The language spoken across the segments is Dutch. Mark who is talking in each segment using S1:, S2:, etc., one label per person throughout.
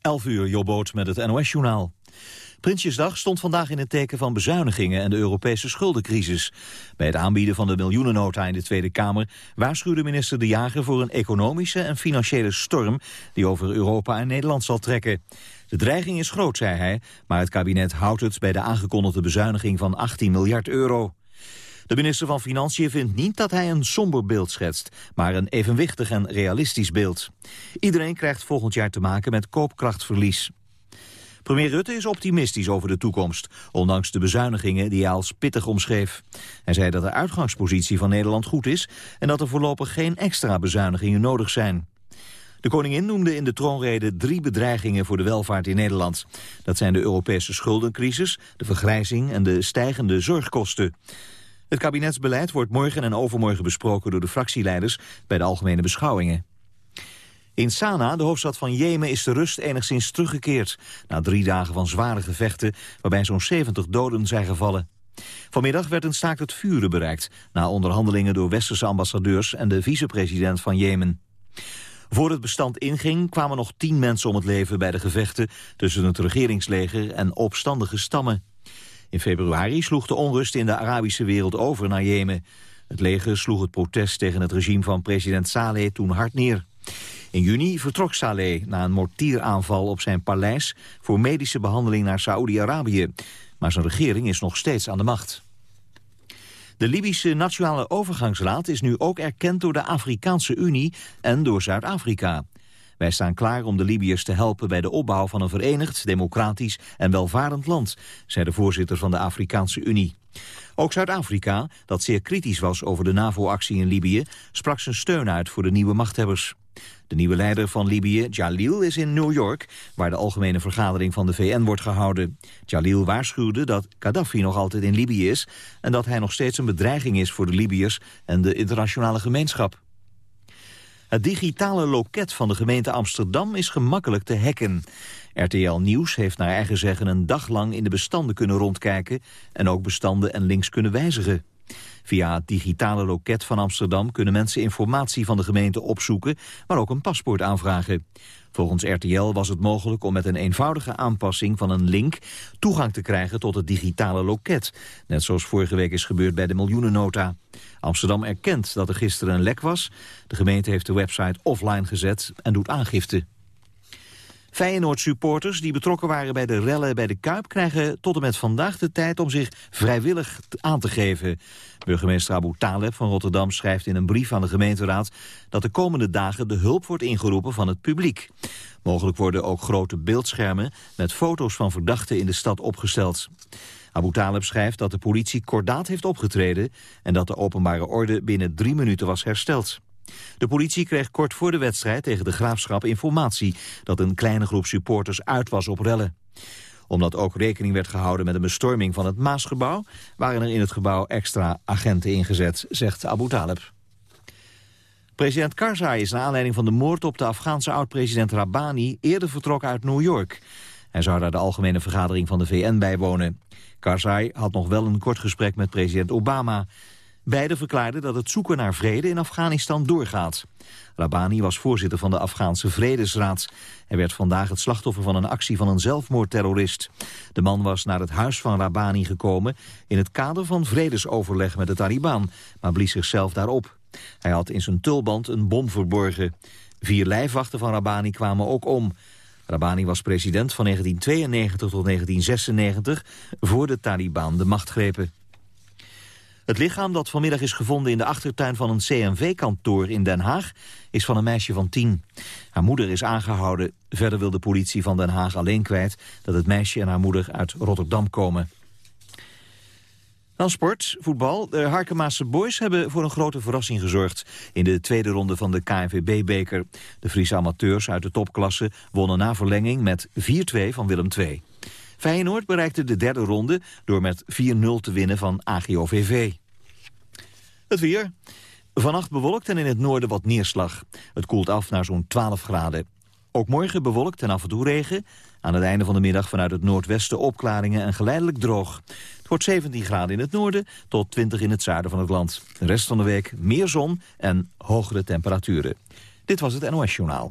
S1: 11 uur, Jobboot met het NOS-journaal. Prinsjesdag stond vandaag in het teken van bezuinigingen en de Europese schuldencrisis. Bij het aanbieden van de miljoenennota in de Tweede Kamer waarschuwde minister De Jager voor een economische en financiële storm die over Europa en Nederland zal trekken. De dreiging is groot, zei hij, maar het kabinet houdt het bij de aangekondigde bezuiniging van 18 miljard euro. De minister van Financiën vindt niet dat hij een somber beeld schetst, maar een evenwichtig en realistisch beeld. Iedereen krijgt volgend jaar te maken met koopkrachtverlies. Premier Rutte is optimistisch over de toekomst, ondanks de bezuinigingen die hij als pittig omschreef. Hij zei dat de uitgangspositie van Nederland goed is en dat er voorlopig geen extra bezuinigingen nodig zijn. De koningin noemde in de troonrede drie bedreigingen voor de welvaart in Nederland. Dat zijn de Europese schuldencrisis, de vergrijzing en de stijgende zorgkosten. Het kabinetsbeleid wordt morgen en overmorgen besproken door de fractieleiders bij de algemene beschouwingen. In Sanaa, de hoofdstad van Jemen, is de rust enigszins teruggekeerd... na drie dagen van zware gevechten waarbij zo'n 70 doden zijn gevallen. Vanmiddag werd een staakt het vuren bereikt... na onderhandelingen door westerse ambassadeurs en de vicepresident van Jemen. Voor het bestand inging kwamen nog tien mensen om het leven bij de gevechten... tussen het regeringsleger en opstandige stammen. In februari sloeg de onrust in de Arabische wereld over naar Jemen. Het leger sloeg het protest tegen het regime van president Saleh toen hard neer. In juni vertrok Saleh na een mortieraanval op zijn paleis... voor medische behandeling naar Saoedi-Arabië. Maar zijn regering is nog steeds aan de macht. De Libische Nationale Overgangsraad is nu ook erkend door de Afrikaanse Unie en door Zuid-Afrika. Wij staan klaar om de Libiërs te helpen bij de opbouw van een verenigd, democratisch en welvarend land, zei de voorzitter van de Afrikaanse Unie. Ook Zuid-Afrika, dat zeer kritisch was over de NAVO-actie in Libië, sprak zijn steun uit voor de nieuwe machthebbers. De nieuwe leider van Libië, Jalil, is in New York... waar de algemene vergadering van de VN wordt gehouden. Jalil waarschuwde dat Gaddafi nog altijd in Libië is... en dat hij nog steeds een bedreiging is voor de Libiërs en de internationale gemeenschap. Het digitale loket van de gemeente Amsterdam is gemakkelijk te hacken. RTL Nieuws heeft naar eigen zeggen een dag lang in de bestanden kunnen rondkijken... en ook bestanden en links kunnen wijzigen. Via het digitale loket van Amsterdam kunnen mensen informatie van de gemeente opzoeken, maar ook een paspoort aanvragen. Volgens RTL was het mogelijk om met een eenvoudige aanpassing van een link toegang te krijgen tot het digitale loket. Net zoals vorige week is gebeurd bij de miljoenennota. Amsterdam erkent dat er gisteren een lek was. De gemeente heeft de website offline gezet en doet aangifte. Feyenoord-supporters die betrokken waren bij de rellen bij de Kuip... krijgen tot en met vandaag de tijd om zich vrijwillig aan te geven. Burgemeester Abu Taleb van Rotterdam schrijft in een brief aan de gemeenteraad... dat de komende dagen de hulp wordt ingeroepen van het publiek. Mogelijk worden ook grote beeldschermen met foto's van verdachten in de stad opgesteld. Abu Taleb schrijft dat de politie kordaat heeft opgetreden... en dat de openbare orde binnen drie minuten was hersteld. De politie kreeg kort voor de wedstrijd tegen de Graafschap informatie... dat een kleine groep supporters uit was op rellen. Omdat ook rekening werd gehouden met een bestorming van het Maasgebouw... waren er in het gebouw extra agenten ingezet, zegt Abu Taleb. President Karzai is naar aanleiding van de moord op de Afghaanse oud-president Rabbani... eerder vertrokken uit New York. Hij zou daar de algemene vergadering van de VN bijwonen. Karzai had nog wel een kort gesprek met president Obama... Beiden verklaarden dat het zoeken naar vrede in Afghanistan doorgaat. Rabani was voorzitter van de Afghaanse Vredesraad. Hij werd vandaag het slachtoffer van een actie van een zelfmoordterrorist. De man was naar het huis van Rabani gekomen... in het kader van vredesoverleg met de Taliban, maar blies zichzelf daarop. Hij had in zijn tulband een bom verborgen. Vier lijfwachten van Rabani kwamen ook om. Rabani was president van 1992 tot 1996... voor de Taliban de macht grepen. Het lichaam dat vanmiddag is gevonden in de achtertuin van een CNV-kantoor in Den Haag is van een meisje van tien. Haar moeder is aangehouden. Verder wil de politie van Den Haag alleen kwijt dat het meisje en haar moeder uit Rotterdam komen. Dan sport, voetbal. De Harkemaanse boys hebben voor een grote verrassing gezorgd... in de tweede ronde van de KNVB-beker. De Friese amateurs uit de topklasse wonnen na verlenging met 4-2 van Willem II. Feyenoord bereikte de derde ronde door met 4-0 te winnen van AGOVV. Het weer. Vannacht bewolkt en in het noorden wat neerslag. Het koelt af naar zo'n 12 graden. Ook morgen bewolkt en af en toe regen. Aan het einde van de middag vanuit het noordwesten opklaringen en geleidelijk droog. Het wordt 17 graden in het noorden tot 20 in het zuiden van het land. De rest van de week meer zon en hogere temperaturen. Dit was het NOS Journaal.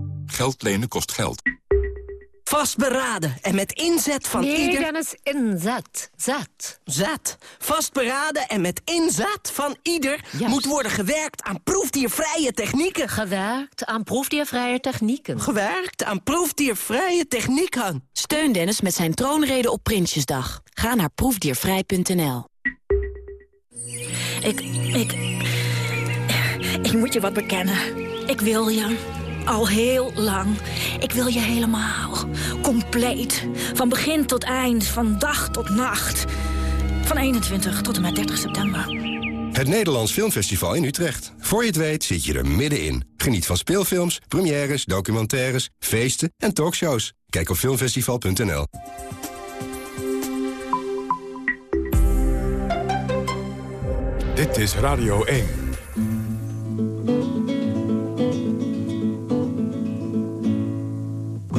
S2: Geld lenen kost geld.
S3: Vastberaden en met inzet van
S4: nee,
S3: ieder...
S4: Dennis, inzet. Zet.
S3: Zet. Vastberaden en met inzet van ieder... Moet worden gewerkt aan proefdiervrije technieken.
S4: Gewerkt aan proefdiervrije technieken.
S3: Gewerkt aan proefdiervrije technieken.
S5: Steun Dennis met zijn troonrede op Prinsjesdag. Ga naar proefdiervrij.nl.
S6: Ik, ik, ik moet je wat bekennen. Ik wil je. Al heel lang. Ik wil je helemaal. Compleet. Van begin tot eind. Van dag tot nacht. Van 21 tot en met 30 september.
S7: Het Nederlands Filmfestival in Utrecht. Voor je het weet zit je er middenin. Geniet van speelfilms, premières, documentaires, feesten en talkshows. Kijk op filmfestival.nl.
S8: Dit is Radio 1.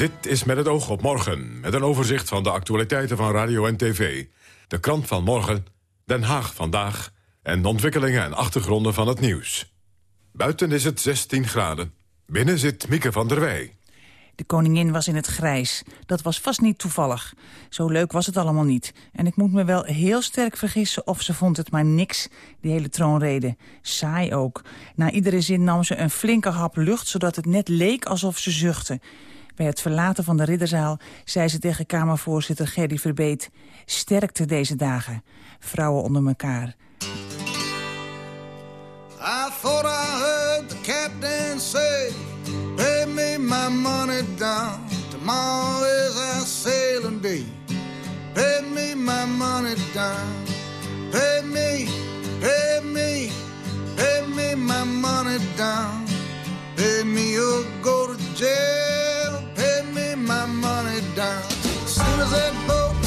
S8: Dit is met het oog op morgen, met een overzicht van de actualiteiten van radio en tv. De krant van morgen, Den Haag vandaag... en de ontwikkelingen en achtergronden van het nieuws. Buiten is het 16 graden. Binnen zit Mieke van der Wij.
S9: De koningin was in het grijs. Dat was vast niet toevallig. Zo leuk was het allemaal niet. En ik moet me wel heel sterk vergissen of ze vond het maar niks, die hele troonrede. Saai ook. Na iedere zin nam ze een flinke hap lucht, zodat het net leek alsof ze zuchtte. Bij het verlaten van de ridderzaal zei ze tegen Kamervoorzitter Gerry Verbeet... sterkte deze dagen, vrouwen onder elkaar.
S10: I thought I heard the captain say, pay me my money down. Tomorrow is our sailing day. Pay me my money down. Pay me, pay me, pay me my money down. Pay me or go to jail. Pay me my money down. Soon as that boat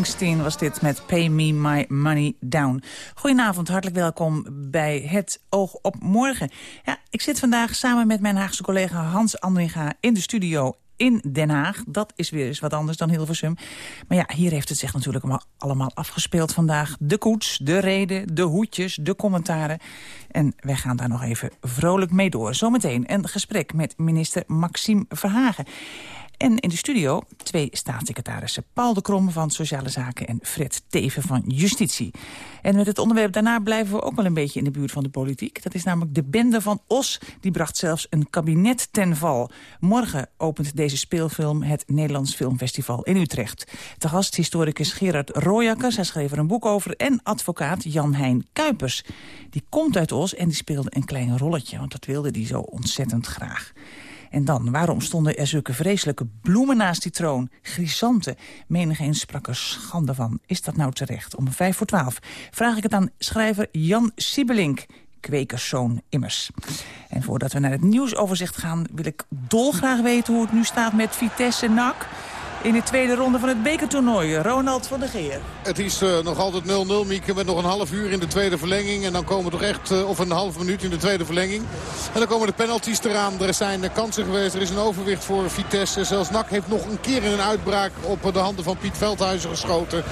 S9: Was dit met Pay Me My Money Down. Goedenavond, hartelijk welkom bij Het Oog op Morgen. Ja, ik zit vandaag samen met mijn Haagse collega Hans Andringa in de studio in Den Haag. Dat is weer eens wat anders dan Hilversum. Maar ja, hier heeft het zich natuurlijk allemaal afgespeeld vandaag. De koets, de reden, de hoedjes, de commentaren. En wij gaan daar nog even vrolijk mee door. Zometeen een gesprek met minister Maxime Verhagen. En in de studio twee staatssecretarissen. Paul de Krom van Sociale Zaken en Fred Teven van Justitie. En met het onderwerp daarna blijven we ook wel een beetje in de buurt van de politiek. Dat is namelijk de bende van Os. Die bracht zelfs een kabinet ten val. Morgen opent deze speelfilm het Nederlands Filmfestival in Utrecht. Te gast historicus Gerard Royakkers, hij schreef er een boek over... en advocaat Jan-Hein Kuipers. Die komt uit Os en die speelde een klein rolletje... want dat wilde hij zo ontzettend graag. En dan, waarom stonden er zulke vreselijke bloemen naast die troon? Grisanten. Menigeen sprak er schande van. Is dat nou terecht? Om vijf voor twaalf vraag ik het aan schrijver Jan Siebelink kwekerszoon immers. En voordat we naar het nieuwsoverzicht gaan... wil ik dolgraag weten hoe het nu staat met Vitesse NAC in de tweede ronde van het bekertoernooi. Ronald van der Geer.
S11: Het is uh, nog altijd 0-0, Mieke, met nog een half uur in de tweede verlenging. En dan komen toch echt, uh, of een half minuut in de tweede verlenging. En dan komen de penalties eraan. Er zijn kansen geweest, er is een overwicht voor Vitesse. Zelfs NAC heeft nog een keer in een uitbraak op de handen van Piet Veldhuizen geschoten.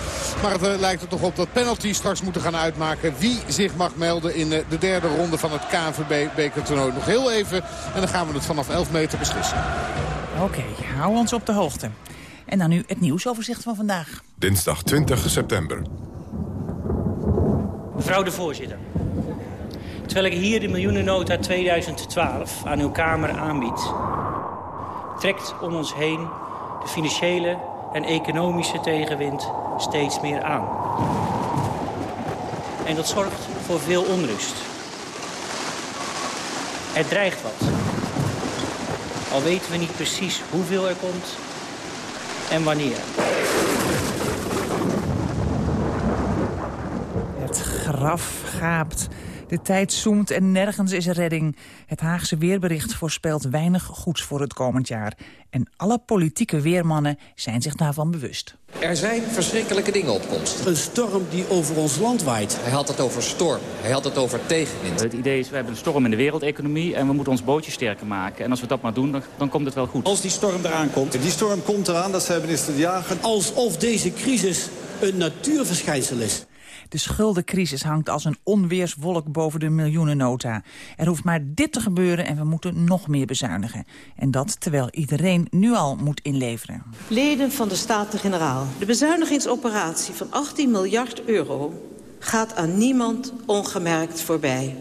S11: Maar het lijkt er toch op dat penalties straks moeten gaan uitmaken. Wie zich mag melden in de derde ronde van het KNVB-bekertoernooi. Nog heel even en dan gaan we het vanaf 11 meter beslissen.
S9: Oké, okay, hou ons op de hoogte. En dan nu het nieuwsoverzicht van vandaag.
S8: Dinsdag 20 september.
S12: Mevrouw de voorzitter. Terwijl ik hier de miljoenennota 2012 aan uw Kamer aanbied... trekt om ons heen de financiële en economische tegenwind steeds meer aan. En dat zorgt voor veel onrust. Er dreigt wat. Al weten we niet precies hoeveel er komt en wanneer.
S9: Het graf gaapt. De tijd zoomt en nergens is er redding. Het Haagse weerbericht voorspelt weinig goeds voor het komend jaar. En alle politieke weermannen zijn zich daarvan bewust.
S13: Er zijn verschrikkelijke dingen op komst.
S14: Een storm die over ons land waait.
S13: Hij had het over storm. Hij had het over tegenwind.
S15: Het idee is, we hebben een storm in de wereldeconomie... en we moeten ons bootje sterker maken. En als we dat maar doen, dan, dan komt het wel goed.
S14: Als die storm eraan komt.
S16: Die storm komt eraan, dat zei minister De Jager.
S14: Alsof deze crisis een natuurverschijnsel is.
S9: De schuldencrisis hangt als een onweerswolk boven de miljoenennota. Er hoeft maar dit te gebeuren en we moeten nog meer bezuinigen. En dat terwijl iedereen nu al moet inleveren.
S17: Leden van de Staten-Generaal. De bezuinigingsoperatie van 18 miljard euro gaat aan niemand ongemerkt voorbij.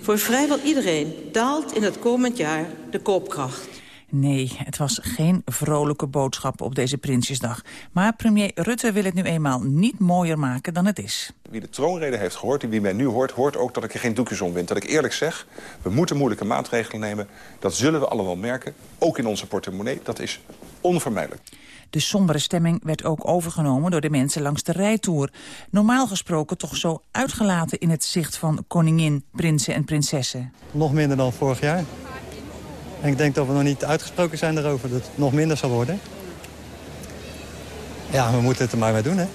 S17: Voor vrijwel iedereen daalt in het komend jaar de koopkracht.
S9: Nee, het was geen vrolijke boodschap op deze Prinsjesdag. Maar premier Rutte wil het nu eenmaal niet mooier maken dan het is.
S18: Wie de troonrede heeft gehoord en wie mij nu hoort... hoort ook dat ik er geen doekjes om wint. Dat ik eerlijk zeg, we moeten moeilijke maatregelen nemen. Dat zullen we allemaal merken, ook in onze portemonnee. Dat is onvermijdelijk.
S9: De sombere stemming werd ook overgenomen door de mensen langs de rijtour. Normaal gesproken toch zo uitgelaten in het zicht van koningin, prinsen en prinsessen.
S19: Nog minder dan vorig jaar. En ik denk dat we nog niet uitgesproken zijn daarover dat het nog minder zal worden. Ja, we moeten het er maar mee doen, hè.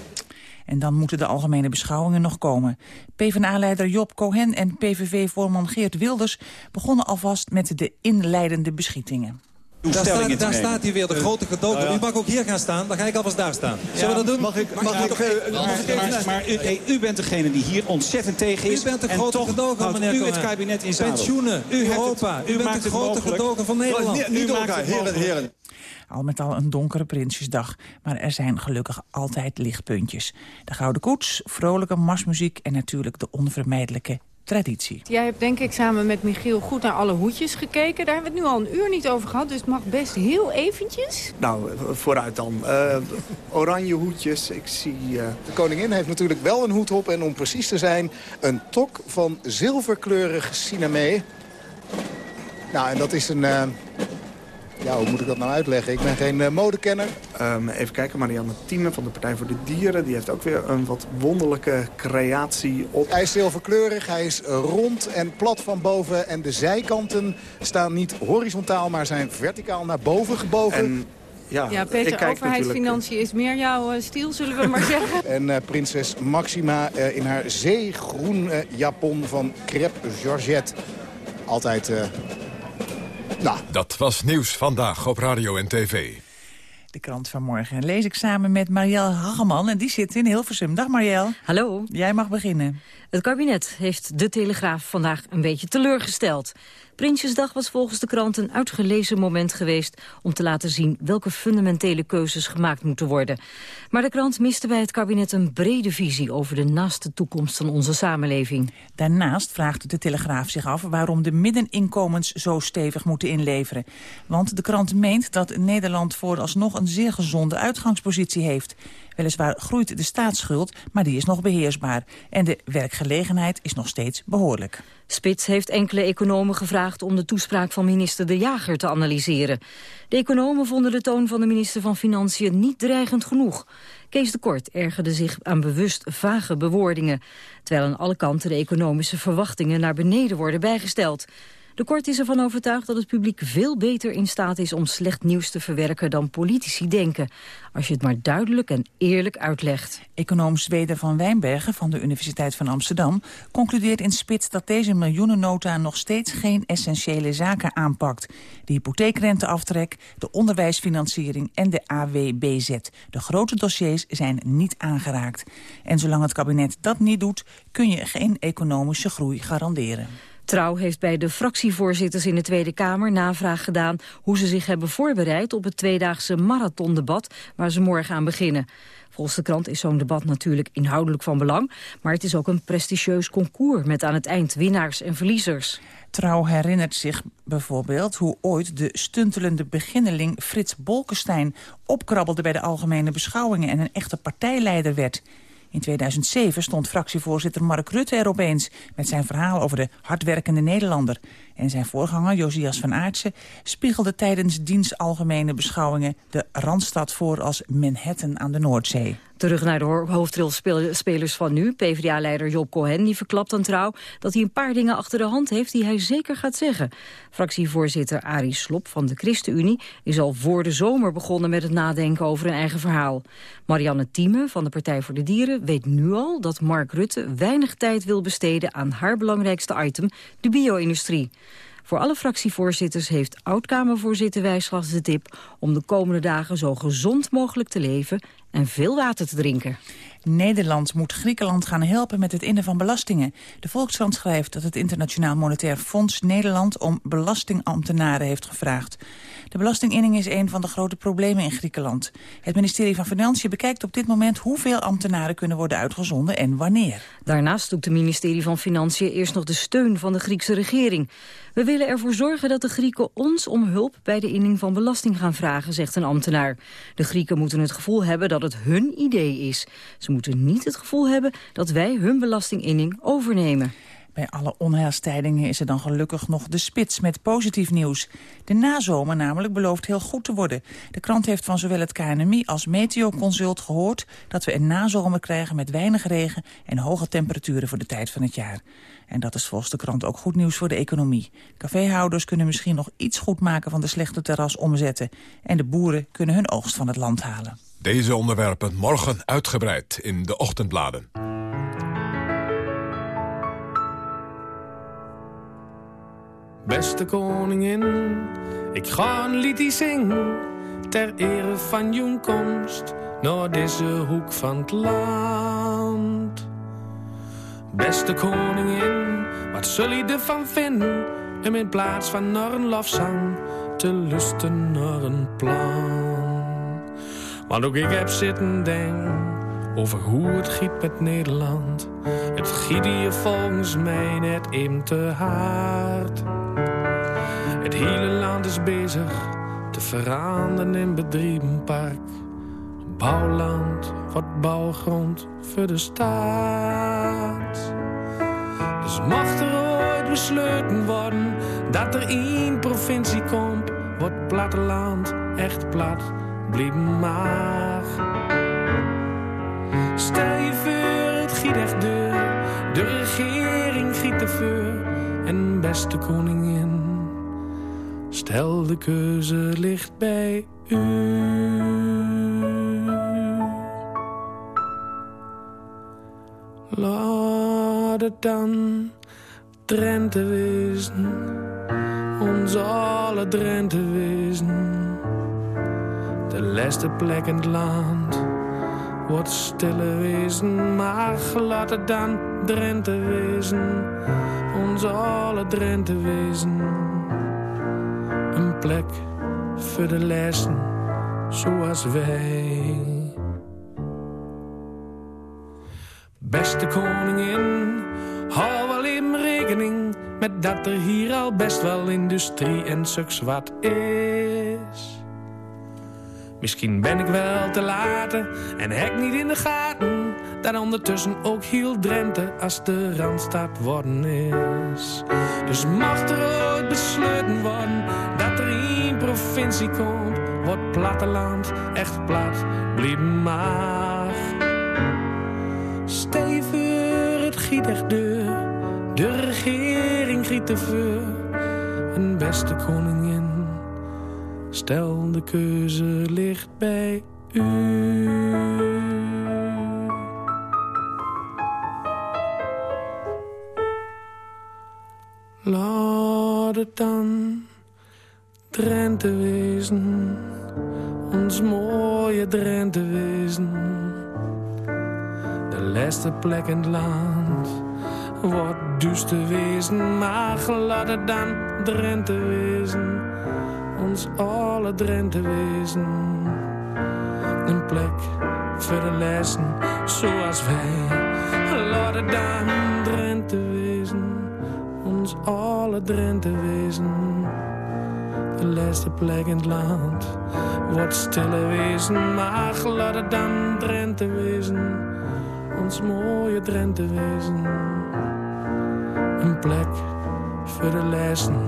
S9: En dan moeten de algemene beschouwingen nog komen. PvdA-leider Job Cohen en PVV-voorman Geert Wilders... begonnen alvast met de inleidende beschietingen.
S20: Daar, staat, daar staat hij weer, de grote gedogen. Nou ja. U mag ook hier gaan staan, dan ga ik alvast daar staan. Zullen ja, we dat doen?
S16: Mag ik, mag ik, uh,
S20: mag ik maar, maar, maar u, hey, u, bent degene die hier ontzettend tegen is. U bent de grote gedogen, meneer u het kabinet in zadel. Pensioenen, u Europa, u, u bent de grote gedogen van Nederland.
S16: Niet, niet elkaar, heren, heren.
S9: Al met al een donkere Prinsjesdag. Maar er zijn gelukkig altijd lichtpuntjes. De Gouden Koets, vrolijke marsmuziek en natuurlijk de onvermijdelijke traditie.
S21: Jij hebt denk ik samen met Michiel goed naar alle hoedjes gekeken. Daar hebben we het nu al een uur niet over gehad, dus het mag best heel eventjes.
S22: Nou, vooruit dan. Uh, oranje hoedjes, ik zie... Uh... De koningin heeft natuurlijk wel een hoed op en om precies te zijn... een tok van zilverkleurig cinamee. Nou, en dat is een... Uh... Ja, hoe moet ik dat nou uitleggen? Ik ben geen uh, modekenner. Um, even kijken, Marianne Thieme van de Partij voor de Dieren... die heeft ook weer een wat wonderlijke creatie op. Hij is zilverkleurig, hij is rond en plat van boven... en de zijkanten staan niet horizontaal, maar zijn verticaal naar boven gebogen. En ja,
S21: Ja,
S22: ik
S21: Peter,
S22: kijk
S21: overheidsfinanciën is meer jouw eh, stiel, zullen we maar zeggen.
S22: En eh, prinses Maxima eh, in haar zeegroen eh, japon van crêpe Georgette. Altijd, eh, nou,
S8: Dat was nieuws vandaag op radio en tv.
S9: De krant van morgen lees ik samen met Marielle Hageman. En die zit in Hilversum. Dag Marielle.
S23: Hallo.
S9: Jij mag beginnen.
S23: Het kabinet heeft de Telegraaf vandaag een beetje teleurgesteld. Prinsjesdag was volgens de krant een uitgelezen moment geweest... om te laten zien welke fundamentele keuzes gemaakt moeten worden. Maar de krant miste bij het kabinet een brede visie... over de naaste toekomst van onze samenleving.
S9: Daarnaast vraagt de Telegraaf zich af waarom de middeninkomens zo stevig moeten inleveren. Want de krant meent dat Nederland vooralsnog een zeer gezonde uitgangspositie heeft. Weliswaar groeit de staatsschuld, maar die is nog beheersbaar. En de werkgelegenheid is nog steeds behoorlijk.
S23: Spits heeft enkele economen gevraagd om de toespraak van minister De Jager te analyseren. De economen vonden de toon van de minister van Financiën niet dreigend genoeg. Kees de Kort ergerde zich aan bewust vage bewoordingen... terwijl aan alle kanten de economische verwachtingen naar beneden worden bijgesteld. De Kort is ervan overtuigd dat het publiek veel beter in staat is om slecht nieuws te verwerken dan politici denken. Als je het maar duidelijk en eerlijk uitlegt.
S9: Econoom Zweden van Wijnbergen van de Universiteit van Amsterdam concludeert in Spits dat deze miljoenennota nog steeds geen essentiële zaken aanpakt. De hypotheekrenteaftrek, de onderwijsfinanciering en de AWBZ. De grote dossiers zijn niet aangeraakt. En zolang het kabinet dat niet doet, kun je geen economische groei garanderen.
S23: Trouw heeft bij de fractievoorzitters in de Tweede Kamer navraag gedaan hoe ze zich hebben voorbereid op het tweedaagse marathondebat waar ze morgen aan beginnen. Volgens de krant is zo'n debat natuurlijk inhoudelijk van belang, maar het is ook een prestigieus concours met aan het eind winnaars en verliezers.
S9: Trouw herinnert zich bijvoorbeeld hoe ooit de stuntelende beginneling Frits Bolkestein opkrabbelde bij de algemene beschouwingen en een echte partijleider werd. In 2007 stond fractievoorzitter Mark Rutte er opeens... met zijn verhaal over de hardwerkende Nederlander. En zijn voorganger, Josias van Aartsen... spiegelde tijdens diens algemene beschouwingen... de Randstad voor als Manhattan aan de Noordzee.
S23: Terug naar de hoofdrolspelers van nu. PvdA-leider Job Cohen die verklapt aan Trouw dat hij een paar dingen achter de hand heeft die hij zeker gaat zeggen. Fractievoorzitter Arie Slop van de ChristenUnie is al voor de zomer begonnen met het nadenken over een eigen verhaal. Marianne Thieme van de Partij voor de Dieren weet nu al dat Mark Rutte weinig tijd wil besteden aan haar belangrijkste item, de bio-industrie. Voor alle fractievoorzitters heeft oud-Kamervoorzitter de tip... om de komende dagen zo gezond mogelijk te leven en veel water te drinken.
S9: Nederland moet Griekenland gaan helpen met het innen van belastingen. De Volkskrant schrijft dat het Internationaal Monetair Fonds Nederland om belastingambtenaren heeft gevraagd. De belastinginning is een van de grote problemen in Griekenland. Het ministerie van Financiën bekijkt op dit moment hoeveel ambtenaren kunnen worden uitgezonden en wanneer.
S23: Daarnaast zoekt het ministerie van Financiën eerst nog de steun van de Griekse regering. We willen ervoor zorgen dat de Grieken ons om hulp bij de inning van belasting gaan vragen, zegt een ambtenaar. De Grieken moeten het gevoel hebben dat het hun idee is. Ze moeten niet het gevoel hebben dat wij hun belastinginning overnemen.
S9: Bij alle onheilstijdingen is er dan gelukkig nog de spits met positief nieuws. De nazomer namelijk belooft heel goed te worden. De krant heeft van zowel het KNMI als Meteoconsult gehoord... dat we een nazomer krijgen met weinig regen en hoge temperaturen voor de tijd van het jaar. En dat is volgens de krant ook goed nieuws voor de economie. Caféhouders kunnen misschien nog iets goed maken van de slechte terras omzetten. En de boeren kunnen hun oogst van het land halen.
S8: Deze onderwerpen morgen uitgebreid in de ochtendbladen.
S24: Beste koningin, ik ga een liedje zingen ter ere van jouw komst naar deze hoek van het land. Beste koningin, wat zul je ervan vinden om in plaats van naar een lofzang te lusten naar een plan? Want ook ik heb zitten denken over hoe het giet met Nederland. Het giet hier volgens mij net even te hard. Het hele land is bezig te veranderen in bedrijvenpark. Bouwland wordt bouwgrond voor de staat. Dus mocht er ooit besloten worden dat er één provincie komt, wordt platteland echt plat, blijf maar. Stel je voor, het giet echt deur, de regering giet de vuur en beste koningin. Stel de keuze ligt bij u. Laat het dan Drenthe wezen, ons alle Drenthe wezen. De laatste plek in het land wordt stille wezen, maar laat het dan Drenthe wezen, ons alle Drenthe wezen. Plek voor de lessen, zoals wij. Beste koningin, hou wel in rekening met dat er hier al best wel industrie en suks wat is. Misschien ben ik wel te laten en hek niet in de gaten dat ondertussen ook heel Drenthe als de Randstad worden is. Dus mag er ooit besloten worden dat er één provincie komt, wordt platteland echt plat, blieb mag. Stevig, het giet echt deur, de regering giet te vuur, een beste koningin. Stel de keuze ligt bij u. dan Drenthe wezen, ons mooie Drenthe wezen. De laatste plek in het land wordt duister wezen, maar laat het dan Drenthe wezen, ons alle Drenthe wezen. Een plek voor de lessen, zoals wij. Laat het dan Drenthe wezen, ons alle Drenthe wezen. De laatste plek in het land wordt stille wezen, maar laat dan Drenthe wezen, ons mooie Drenthe wezen. Een plek voor de lessen,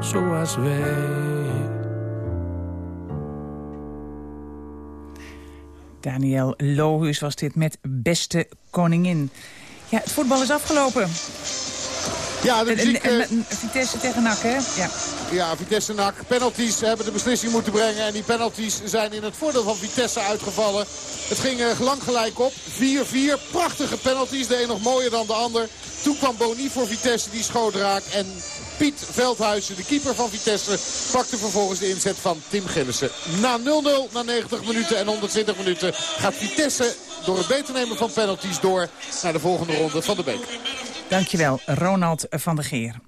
S24: zoals wij.
S9: Daniel Lohuus was dit met Beste Koningin. Ja, het voetbal is afgelopen.
S11: Ja, de
S9: En-
S11: muziek...
S9: en-
S11: eh,
S9: en- Vitesse tegen NAC, hè? Ja.
S11: Ja, Vitesse NAC. Penalties hebben de beslissing moeten brengen. En die penalties zijn in het voordeel van Vitesse uitgevallen. Het ging eh, lang gelijk op. 4-4. Prachtige penalties. De een nog mooier dan de ander. Toen kwam Boni voor Vitesse. Die schoot raak. En Piet Veldhuizen, de keeper van Vitesse, pakte vervolgens de inzet van Tim Gillissen. Na 0-0, na 90 minuten en 120 minuten gaat Vitesse door het beter nemen van penalties door naar de volgende ronde van de beker.
S9: Dankjewel, Ronald van der Geer.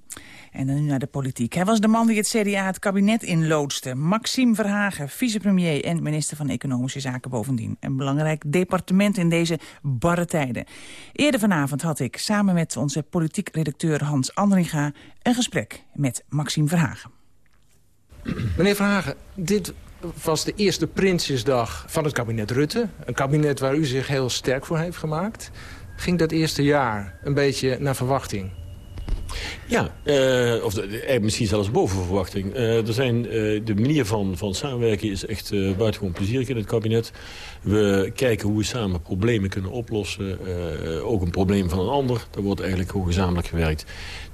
S9: En dan nu naar de politiek. Hij was de man die het CDA het kabinet inloodste. Maxime Verhagen, vicepremier en minister van Economische Zaken bovendien. Een belangrijk departement in deze barre tijden. Eerder vanavond had ik samen met onze politiek redacteur Hans Andringa... een gesprek met Maxime Verhagen.
S25: Meneer Verhagen, dit was de eerste Prinsjesdag van het kabinet Rutte. Een kabinet waar u zich heel sterk voor heeft gemaakt. Ging dat eerste jaar een beetje naar verwachting?
S26: Ja, eh, of eh, misschien zelfs boven verwachting. Eh, er zijn, de manier van, van samenwerken is echt buitengewoon plezierig in het kabinet. We kijken hoe we samen problemen kunnen oplossen. Ook een probleem van een ander. Daar wordt eigenlijk gewoon gezamenlijk gewerkt.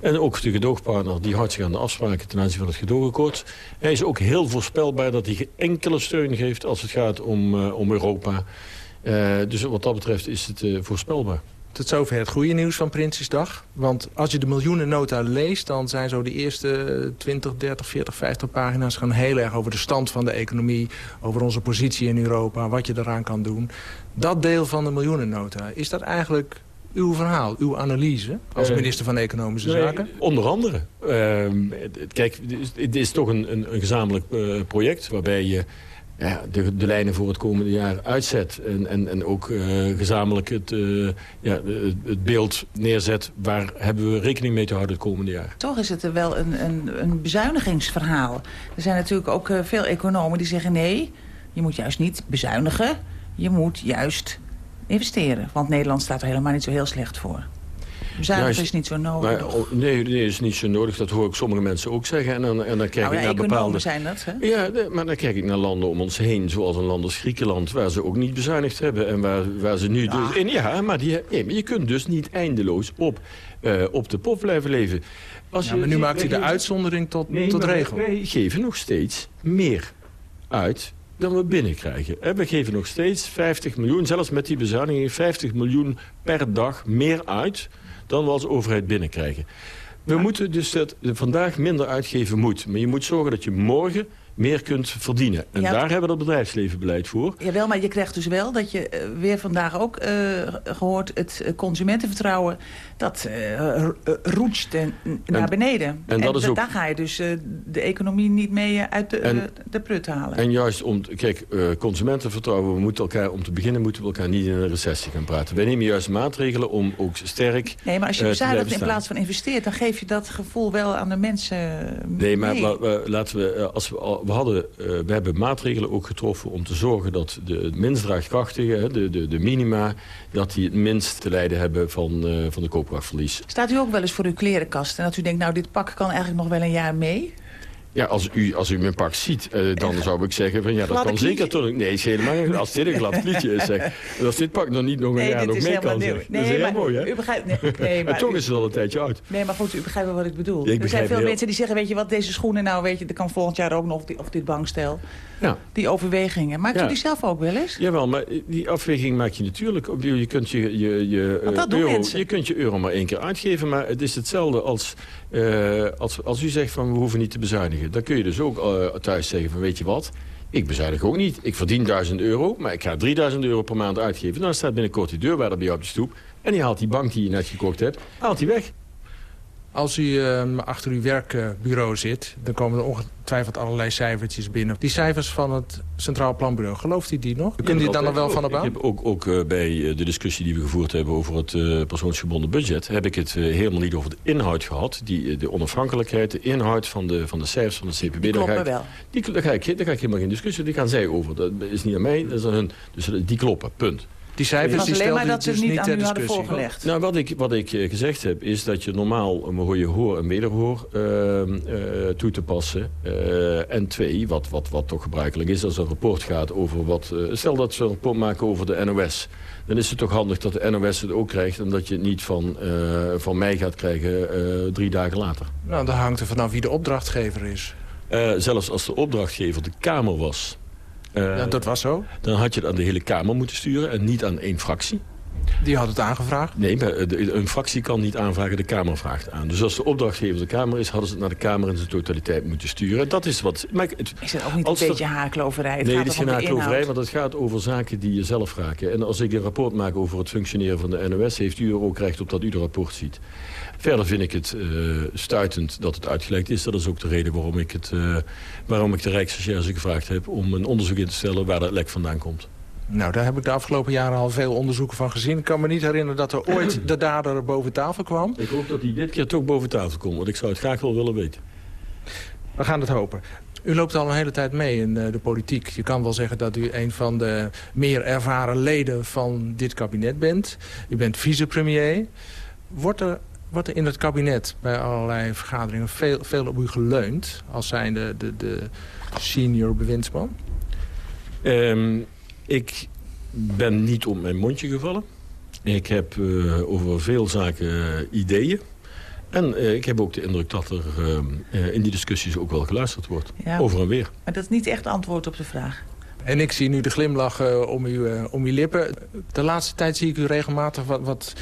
S26: En ook de gedoogpartner die houdt zich aan de afspraken ten aanzien van het gedoogakkoord. Hij is ook heel voorspelbaar dat hij enkele steun geeft als het gaat om, om Europa. Dus wat dat betreft is het voorspelbaar.
S25: Tot zover het goede nieuws van Prinsjesdag. Want als je de miljoenennota leest... dan zijn zo de eerste 20, 30, 40, 50 pagina's... gaan heel erg over de stand van de economie... over onze positie in Europa, wat je eraan kan doen. Dat deel van de miljoenennota, is dat eigenlijk uw verhaal, uw analyse... als
S26: Eh,
S25: minister van Economische
S26: Nee,
S25: Zaken?
S26: Onder andere. Ehm, kijk, het is, toch een, een, een gezamenlijk eh, project... waarbij je ja, de, de lijnen voor het komende jaar uitzet. En, en, en ook eh, gezamenlijk het, eh, ja, het- beeld neerzet... waar hebben we rekening mee te houden het komende jaar.
S9: Toch is het wel een, een, een bezuinigingsverhaal. Er zijn natuurlijk ook eh, veel economen die zeggen... nee, je moet juist niet bezuinigen, je moet juist investeren. Want Nederland staat er helemaal niet zo heel slecht voor. Bezuinigen is niet zo nodig.
S26: Maar, oh, nee, nee, is niet zo nodig. Dat hoor ik sommige mensen ook zeggen. En dan, en dan kijk
S9: nou,
S26: ik
S9: ja,
S26: naar bepaalde...
S9: zijn dat, hè?
S26: Ja, maar dan kijk ik naar landen om ons heen, zoals een land als Griekenland... waar ze ook niet bezuinigd hebben en waar, waar ze nu... Dus, en ja, maar, die, ja, maar je kunt dus niet eindeloos op, eh, op de pop blijven leven. Als
S25: Ja, maar nu maakt u de uitzondering tot,
S26: Nee,
S25: tot regel.
S26: Wij geven nog steeds meer uit dan we binnenkrijgen. En we geven nog steeds 50 miljoen, zelfs met die bezuiniging... 50 miljoen per dag meer uit dan we als overheid binnenkrijgen. We moeten dus dat vandaag minder uitgeven moet. Maar je moet zorgen dat je morgen meer kunt verdienen. En daar hebben we dat bedrijfslevenbeleid voor.
S9: Jawel, maar je krijgt dus wel dat je uh, weer vandaag ook uh, gehoord... het consumentenvertrouwen, dat uh, roetst en, naar beneden. En, en dat is ook... daar ga je dus de economie niet mee uit de, de prut halen.
S26: En juist om... Kijk, consumentenvertrouwen, we moeten elkaar... om te beginnen moeten we elkaar niet in een recessie gaan praten. Wij nemen juist maatregelen om ook sterk
S9: Nee, maar als je bezuinigt in plaats van investeert... dan geef je dat gevoel wel aan de mensen
S26: Nee, maar, maar laten we... Als we we, hadden, we hebben maatregelen ook getroffen om te zorgen dat de minst draagkrachtigen, de, de, de minima, dat die het minst te lijden hebben van, uh, van de koopkrachtverlies.
S9: Staat u ook wel eens voor uw klerenkast en dat u denkt, nou dit pak kan eigenlijk nog wel een jaar mee?
S26: Ja, als u, als u mijn pak ziet, uh, dan zou ik zeggen van ja, dat kan zeker toch Nee, is helemaal als dit een glad klietje is, zeg. En als dit pak nog niet nog een nee, jaar nog mee kan, zeg. Nee, dat is heel mooi, hè?
S9: U begrijpt, nee, nee, maar
S26: toch is het al een tijdje oud.
S9: Nee, maar goed, u begrijpt wel wat ik bedoel. er zijn veel mensen die zeggen, weet je wat, deze schoenen nou, weet je, er kan volgend jaar ook nog, of dit bankstel. Ja. Die overwegingen. Maakt u die zelf ook wel eens?
S26: Jawel, maar die afweging maak je natuurlijk. Je kunt je, je, je, uh, euro, je kunt je euro maar één keer uitgeven. Maar het is hetzelfde als, uh, als, als u zegt van we hoeven niet te bezuinigen. Dan kun je dus ook uh, thuis zeggen van weet je wat... Ik bezuinig ook niet. Ik verdien 1000 euro, maar ik ga 3000 euro per maand uitgeven. Dan staat binnenkort die deurwaarder bij jou op de stoep. En die haalt die bank die je net gekocht hebt, haalt die weg.
S25: Als u uh, achter uw werkbureau zit, dan komen er ongetwijfeld allerlei cijfertjes binnen. Die cijfers van het Centraal Planbureau, gelooft u die nog? Kunt u daar nog wel van op aan?
S26: Ik heb ook, ook uh, bij de discussie die we gevoerd hebben over het uh, persoonsgebonden budget... heb ik het helemaal niet over de inhoud gehad. Die, de onafhankelijkheid, de inhoud van de, van de cijfers van de CPB.
S9: Die kloppen wel.
S26: Die, daar, ga ik, daar ga ik helemaal geen discussie, die gaan zij over. Dat is niet aan mij, dat is aan hun. Dus die kloppen, punt.
S25: Die cijfers die alleen maar dat
S9: ze dus niet aan u hadden voorgelegd.
S26: Nou, wat ik, wat ik eh, gezegd heb, is dat je normaal een je hoor en wederhoor uh, uh, toe te passen. Uh, en twee, wat, wat, wat toch gebruikelijk is als een rapport gaat over wat... stel dat ze een rapport maken over de NOS dan is het toch handig dat de NOS het ook krijgt... en dat je het niet van, van mij gaat krijgen drie dagen later.
S25: Nou, dat hangt er vanaf wie de opdrachtgever is.
S26: zelfs als de opdrachtgever de Kamer was...
S25: Ja, dat was zo.
S26: Dan had je het aan de hele Kamer moeten sturen en niet aan één fractie.
S25: Die had het aangevraagd?
S26: Nee, maar een fractie kan niet aanvragen, de Kamer vraagt aan. Dus als de opdrachtgever de Kamer is, hadden ze het naar de Kamer in zijn totaliteit moeten sturen. Dat is wat...
S9: Maar het, is het ook niet een beetje haakloverij?
S26: nee, het is geen haakloverij, want het gaat over zaken die je zelf raken. En als ik een rapport maak over het functioneren van de NOS... heeft u er ook recht op dat u de rapport ziet. Verder vind ik het uh, stuitend dat het uitgelekt is. Dat is ook de reden waarom ik, het, uh, waarom ik de Rijksrecherche gevraagd heb... om een onderzoek in te stellen waar dat lek vandaan komt.
S25: Nou, daar heb ik de afgelopen jaren al veel onderzoeken van gezien. Ik kan me niet herinneren dat er ooit de dader boven tafel kwam.
S26: Ik hoop dat hij dit keer toch boven tafel komt, want ik zou het graag wel willen weten.
S25: We gaan het hopen. U loopt al een hele tijd mee in eh, de politiek. Je kan wel zeggen dat u een van de meer ervaren leden van dit kabinet bent. U bent vicepremier. Wordt er wordt er in het kabinet bij allerlei vergaderingen veel, veel op u geleund... als zijnde de, de senior bewindsman?
S26: Um, ik ben niet op mijn mondje gevallen. Ik heb uh, over veel zaken uh, ideeën. En uh, ik heb ook de indruk dat er in die discussies ook wel geluisterd wordt. Ja, over en weer.
S9: Maar dat is niet echt antwoord op de vraag.
S25: En ik zie nu de glimlach om, uw, om uw lippen. De laatste tijd zie ik u regelmatig wat, wat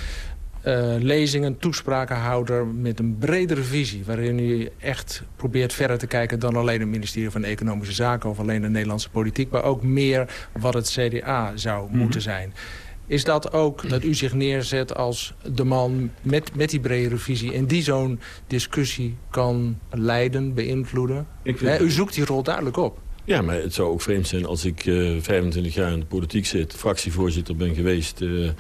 S25: uh, lezingen, toesprakenhouder met een bredere visie... waarin u echt probeert verder te kijken dan alleen het ministerie van Economische Zaken... of alleen de Nederlandse politiek, maar ook meer wat het CDA zou mhm. moeten zijn. Is dat ook dat u zich neerzet als de man met, met die bredere visie... en die zo'n discussie kan leiden, beïnvloeden? u zoekt die rol duidelijk op.
S26: Ja, maar het zou ook vreemd zijn als ik uh, eh, 25 jaar in de politiek zit... fractievoorzitter ben geweest... Uh,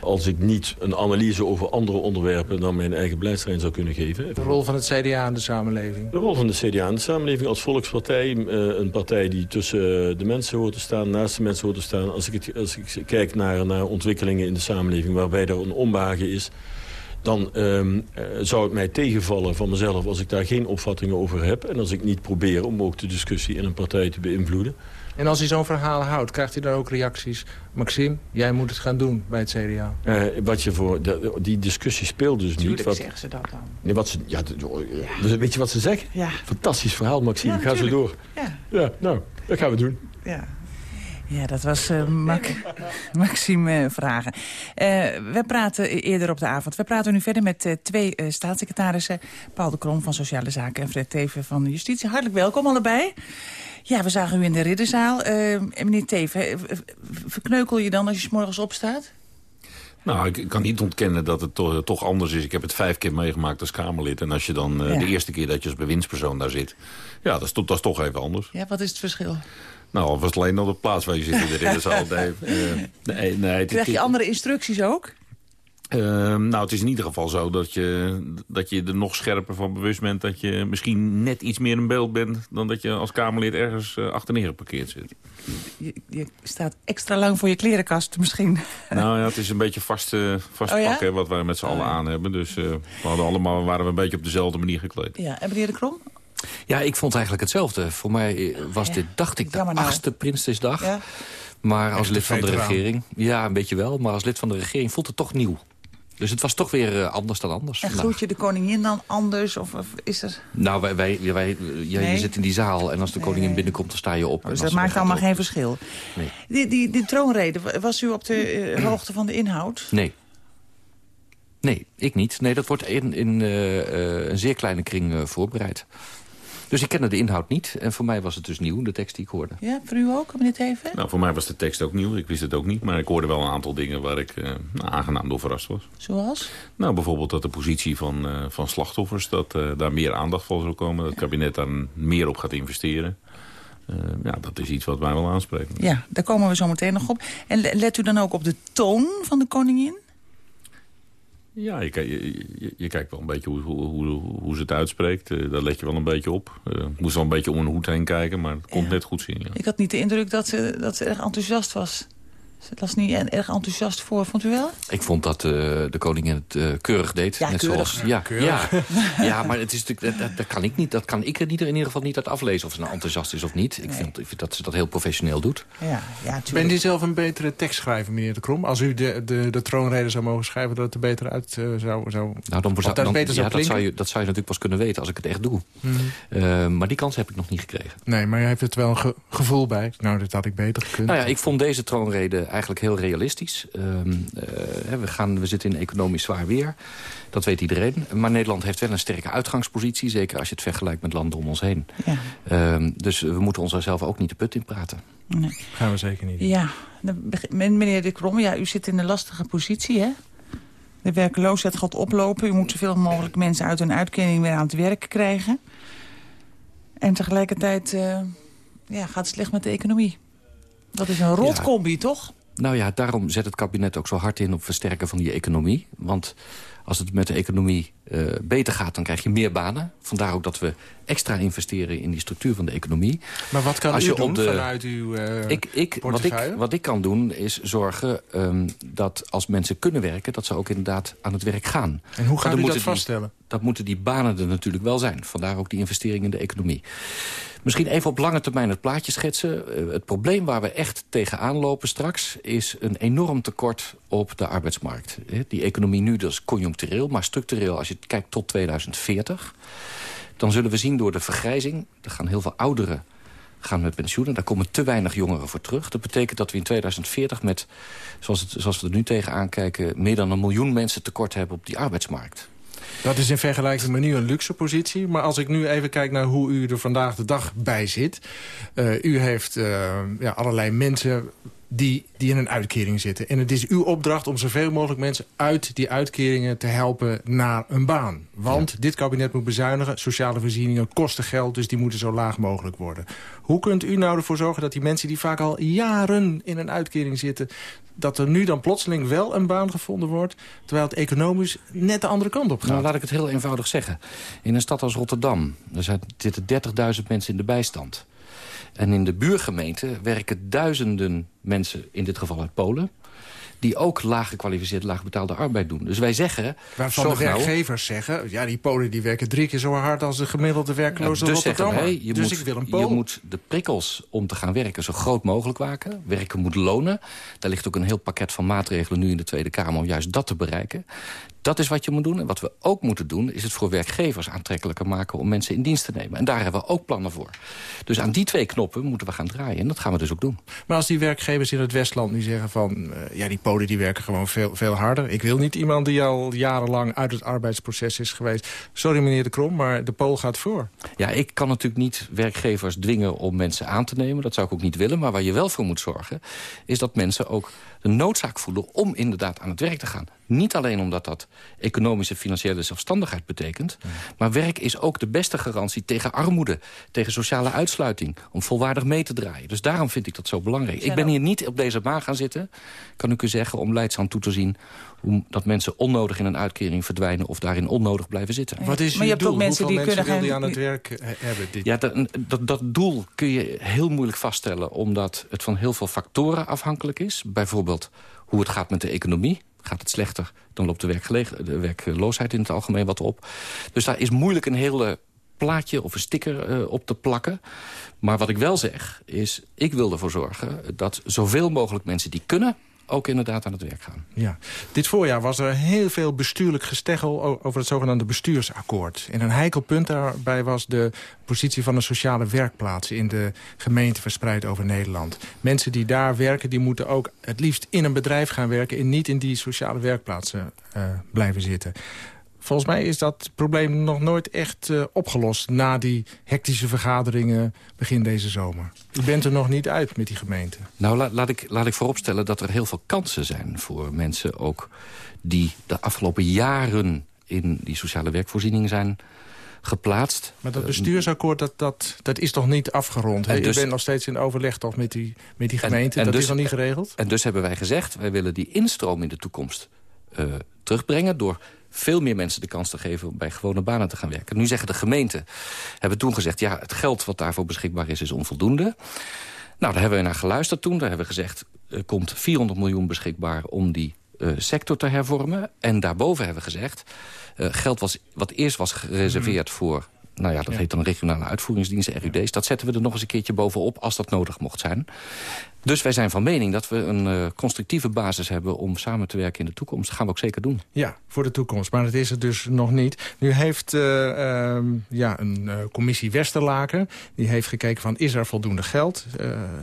S26: als ik niet een analyse over andere onderwerpen... dan mijn eigen beleidsterrein zou kunnen geven.
S25: De rol van het CDA in de samenleving?
S26: De rol van de CDA in de samenleving als volkspartij. Uh, een partij die tussen de mensen hoort te staan, naast de mensen hoort te staan. Als ik, het, als ik kijk naar, naar ontwikkelingen in de samenleving... waarbij er een omwagen is dan um, zou het mij tegenvallen van mezelf als ik daar geen opvattingen over heb. En als ik niet probeer om ook de discussie in een partij te beïnvloeden.
S25: En als hij zo'n verhaal houdt, krijgt hij dan ook reacties? Maxime, jij moet het gaan doen bij het CDA.
S26: Uh, wat je voor die discussie speelt dus
S9: tuurlijk
S26: niet. Wat
S9: zeggen ze dat dan?
S26: Nee, wat ze, ja, ja. Weet je wat ze zeggen?
S9: Ja.
S26: Fantastisch verhaal, Maxime. Ga zo door.
S9: Ja.
S26: ja nou. Dat gaan we doen.
S9: Ja. Ja, dat was uh, Mac Maxime uh, Vragen. Uh, we praten eerder op de avond. We praten nu verder met twee staatssecretarissen. Paul de Krom van Sociale Zaken en Fred Teven van Justitie. Hartelijk welkom allebei. Ja, we zagen u in de ridderzaal. meneer Teven, verkneukel je dan als je s morgens opstaat?
S27: Nou, ik kan niet ontkennen dat het to toch anders is. Ik heb het vijf keer meegemaakt als Kamerlid. En als je dan ja. de eerste keer dat je als bewindspersoon daar zit... ja, dat is, dat is toch even anders.
S9: Ja, wat is het verschil?
S27: Nou, of was het alleen op de plaats waar je zit in de ridderzaal. nee, nee, nee,
S9: Krijg je andere instructies ook?
S27: Uh, nou, het is in ieder geval zo dat je, dat je er nog scherper van bewust bent... dat je misschien net iets meer in beeld bent... dan dat je als Kamerlid ergens uh, achterneer geparkeerd zit.
S9: Je, je, staat extra lang voor je klerenkast misschien.
S27: Nou ja, het is een beetje vast, uh, vast oh, ja? pak, hè, wat wij met z'n allen aan hebben. Dus we hadden allemaal, waren we een beetje op dezelfde manier gekleed.
S9: Ja, en meneer de Krom?
S28: Ja, ik vond eigenlijk hetzelfde. Voor mij was dit, dacht ik, de nou. achtste Prinsjesdag. Ja. Maar als lid van de regering... Ja, een beetje wel. Maar als lid van de regering voelt het toch nieuw. Dus het was toch weer uh, anders dan anders.
S9: En groet je de koningin dan anders? Of, of is er...
S28: Nou, wij, wij, wij, jij, je zit in die zaal en als de koningin nee. binnenkomt, dan sta je op.
S9: Dus dat maakt allemaal geen verschil? Nee. Die, die, die troonrede, was u op de uh, hoogte van de inhoud?
S28: Nee. Nee, ik niet. Nee, dat wordt in, in uh, een zeer kleine kring voorbereid. Dus ik kende de inhoud niet. En voor mij was het dus nieuw, de tekst die ik hoorde.
S9: Ja, voor u ook, meneer Teven?
S27: Nou, voor mij was de tekst ook nieuw. Ik wist het ook niet. Maar ik hoorde wel een aantal dingen waar ik uh, nou, aangenaam door verrast was.
S9: Zoals?
S27: Nou, bijvoorbeeld dat de positie van, uh, van slachtoffers... dat uh, daar meer aandacht voor zal komen. Dat het kabinet daar meer op gaat investeren. ja, dat is iets wat mij wel aanspreekt.
S9: Ja, daar komen we zo meteen nog op. En let u dan ook op de toon van de koningin?
S27: Ja, je, je, je, kijkt wel een beetje hoe, hoe, hoe, ze het uitspreekt. Uh, daar let je wel een beetje op. Uh, moest wel een beetje om een hoed heen kijken, maar het komt net goed zien. Ja.
S9: Ik had niet de indruk dat ze, dat ze erg enthousiast was. Ze was niet erg enthousiast voor, vond u wel?
S28: Ik vond dat uh, de koningin het uh, keurig deed.
S9: Ja,
S28: net
S9: keurig.
S28: Zoals, ja, ja, ja, maar het is dat, dat, kan ik niet, dat kan ik er in ieder geval niet uit aflezen... of ze nou enthousiast is of niet. Ik, nee. vind, ik vind dat ze dat heel professioneel doet.
S9: Ja, ja,
S25: Bent u zelf een betere tekstschrijver, meneer de Krom? Als u de, de, de troonrede zou mogen schrijven, dat het er beter uit uh, zou, zou...
S28: Nou, dan, zou, dan, beter zou ja, dat, zou je, dat zou je natuurlijk pas kunnen weten als ik het echt doe. Mm -hmm. maar die kans heb ik nog niet gekregen.
S25: Nee, maar je heeft het wel een ge gevoel bij. Nou, dat had ik beter gekund.
S28: Nou ja, ik vond deze troonrede eigenlijk heel realistisch. Um, uh, we, gaan, we zitten in economisch zwaar weer. Dat weet iedereen. Maar Nederland heeft wel een sterke uitgangspositie. Zeker als je het vergelijkt met landen om ons heen. Ja. Um, dus we moeten ons zelf ook niet de put in praten.
S25: Nee. Gaan we zeker niet.
S9: Ja, meneer de Krom, ja, u zit in een lastige positie, hè? De werkloosheid gaat oplopen. U moet zoveel mogelijk mensen uit hun uitkering weer aan het werk krijgen. En tegelijkertijd uh, ja, gaat het slecht met de economie. Dat is een rotcombi, ja. toch?
S28: Nou ja, daarom zet het kabinet ook zo hard in op versterken van die economie. Want als het met de economie uh, beter gaat, dan krijg je meer banen. Vandaar ook dat we extra investeren in die structuur van de economie.
S25: Maar wat kan als u doen de, vanuit uw uh,
S28: ik, ik, wat, ik, wat ik kan doen is zorgen um, dat als mensen kunnen werken... dat ze ook inderdaad aan het werk gaan.
S25: En hoe gaat u dat vaststellen?
S28: Dat moeten die banen er natuurlijk wel zijn. Vandaar ook die investering in de economie. Misschien even op lange termijn het plaatje schetsen. Uh, het probleem waar we echt tegenaan lopen straks... is een enorm tekort op de arbeidsmarkt. Die economie nu, dat is conjunctureel, maar structureel... als je kijkt tot 2040... dan zullen we zien door de vergrijzing... er gaan heel veel ouderen gaan met pensioen. Daar komen te weinig jongeren voor terug. Dat betekent dat we in 2040 met, zoals, het, zoals we er nu tegenaan kijken... meer dan een miljoen mensen tekort hebben op die arbeidsmarkt.
S25: Dat is in vergelijking met een luxe positie. Maar als ik nu even kijk naar hoe u er vandaag de dag bij zit. Uh, u heeft uh, ja, allerlei mensen die, die in een uitkering zitten. En het is uw opdracht om zoveel mogelijk mensen uit die uitkeringen te helpen naar een baan. Want ja. dit kabinet moet bezuinigen, sociale voorzieningen kosten geld, dus die moeten zo laag mogelijk worden. Hoe kunt u nou ervoor zorgen dat die mensen die vaak al jaren in een uitkering zitten, dat er nu dan plotseling wel een baan gevonden wordt... terwijl het economisch net de andere kant op gaat.
S28: Nou, laat ik het heel eenvoudig zeggen. In een stad als Rotterdam er zitten 30.000 mensen in de bijstand. En in de buurgemeente werken duizenden mensen, in dit geval uit Polen die ook laag gekwalificeerde, laag betaalde arbeid doen. Dus wij zeggen...
S25: Waarvan de werkgevers nou, zeggen... ja, die Polen die werken drie keer zo hard als de gemiddelde werkloze ja, dus Rotterdammer. Wij,
S28: je dus moet, ik wil een Pool. Je moet de prikkels om te gaan werken zo groot mogelijk maken. Werken moet lonen. Daar ligt ook een heel pakket van maatregelen nu in de Tweede Kamer... om juist dat te bereiken. Dat is wat je moet doen. En wat we ook moeten doen, is het voor werkgevers aantrekkelijker maken... om mensen in dienst te nemen. En daar hebben we ook plannen voor. Dus aan die twee knoppen moeten we gaan draaien. En dat gaan we dus ook doen.
S25: Maar als die werkgevers in het Westland nu zeggen van... Uh, ja, die polen die werken gewoon veel, veel harder. Ik wil niet iemand die al jarenlang uit het arbeidsproces is geweest. Sorry meneer De Krom, maar de Pool gaat voor.
S28: Ja, ik kan natuurlijk niet werkgevers dwingen om mensen aan te nemen. Dat zou ik ook niet willen. Maar waar je wel voor moet zorgen... is dat mensen ook de noodzaak voelen om inderdaad aan het werk te gaan. Niet alleen omdat dat economische financiële zelfstandigheid betekent... maar werk is ook de beste garantie tegen armoede... tegen sociale uitsluiting, om volwaardig mee te draaien. Dus daarom vind ik dat zo belangrijk. Ik ben hier niet op deze baan gaan zitten, kan ik u zeggen... om leidzaam toe te zien dat mensen onnodig in een uitkering verdwijnen... of daarin onnodig blijven zitten.
S25: Wat is maar je hebt doel? ook mensen die mensen kunnen gaan... aan het werk hebben? Dit?
S28: Ja, dat, dat, dat doel kun je heel moeilijk vaststellen... omdat het van heel veel factoren afhankelijk is. Bijvoorbeeld hoe het gaat met de economie. Gaat het slechter, dan loopt de, de werkloosheid in het algemeen wat op. Dus daar is moeilijk een hele plaatje of een sticker uh, op te plakken. Maar wat ik wel zeg, is ik wil ervoor zorgen... dat zoveel mogelijk mensen die kunnen ook inderdaad aan het werk gaan.
S25: Ja. Dit voorjaar was er heel veel bestuurlijk gesteggel over het zogenaamde bestuursakkoord. En een heikel punt daarbij was de positie van de sociale werkplaatsen in de gemeente verspreid over Nederland. Mensen die daar werken, die moeten ook het liefst in een bedrijf gaan werken... en niet in die sociale werkplaatsen uh, blijven zitten. Volgens mij is dat probleem nog nooit echt uh, opgelost... na die hectische vergaderingen begin deze zomer. U bent er nog niet uit met die gemeente.
S28: Nou, la laat, ik, laat ik vooropstellen dat er heel veel kansen zijn... voor mensen ook die de afgelopen jaren in die sociale werkvoorziening zijn geplaatst.
S25: Maar dat bestuursakkoord, dat, dat, dat is toch niet afgerond? Dus, U bent nog steeds in overleg toch met die, met die gemeente? En, dat dus, is nog niet geregeld?
S28: En dus hebben wij gezegd, wij willen die instroom in de toekomst uh, terugbrengen... door veel meer mensen de kans te geven om bij gewone banen te gaan werken. Nu zeggen de gemeenten, hebben toen gezegd... ja, het geld wat daarvoor beschikbaar is, is onvoldoende. Nou, daar hebben we naar geluisterd toen. Daar hebben we gezegd, er komt 400 miljoen beschikbaar om die uh, sector te hervormen. En daarboven hebben we gezegd, uh, geld was, wat eerst was gereserveerd mhm. voor nou ja, dat heet dan regionale uitvoeringsdiensten, RUD's. Dat zetten we er nog eens een keertje bovenop als dat nodig mocht zijn. Dus wij zijn van mening dat we een uh, constructieve basis hebben... om samen te werken in de toekomst. Dat gaan we ook zeker doen.
S25: Ja, voor de toekomst. Maar dat is het dus nog niet. Nu heeft uh, uh, ja, een uh, commissie Westerlaken... die heeft gekeken van is er voldoende geld?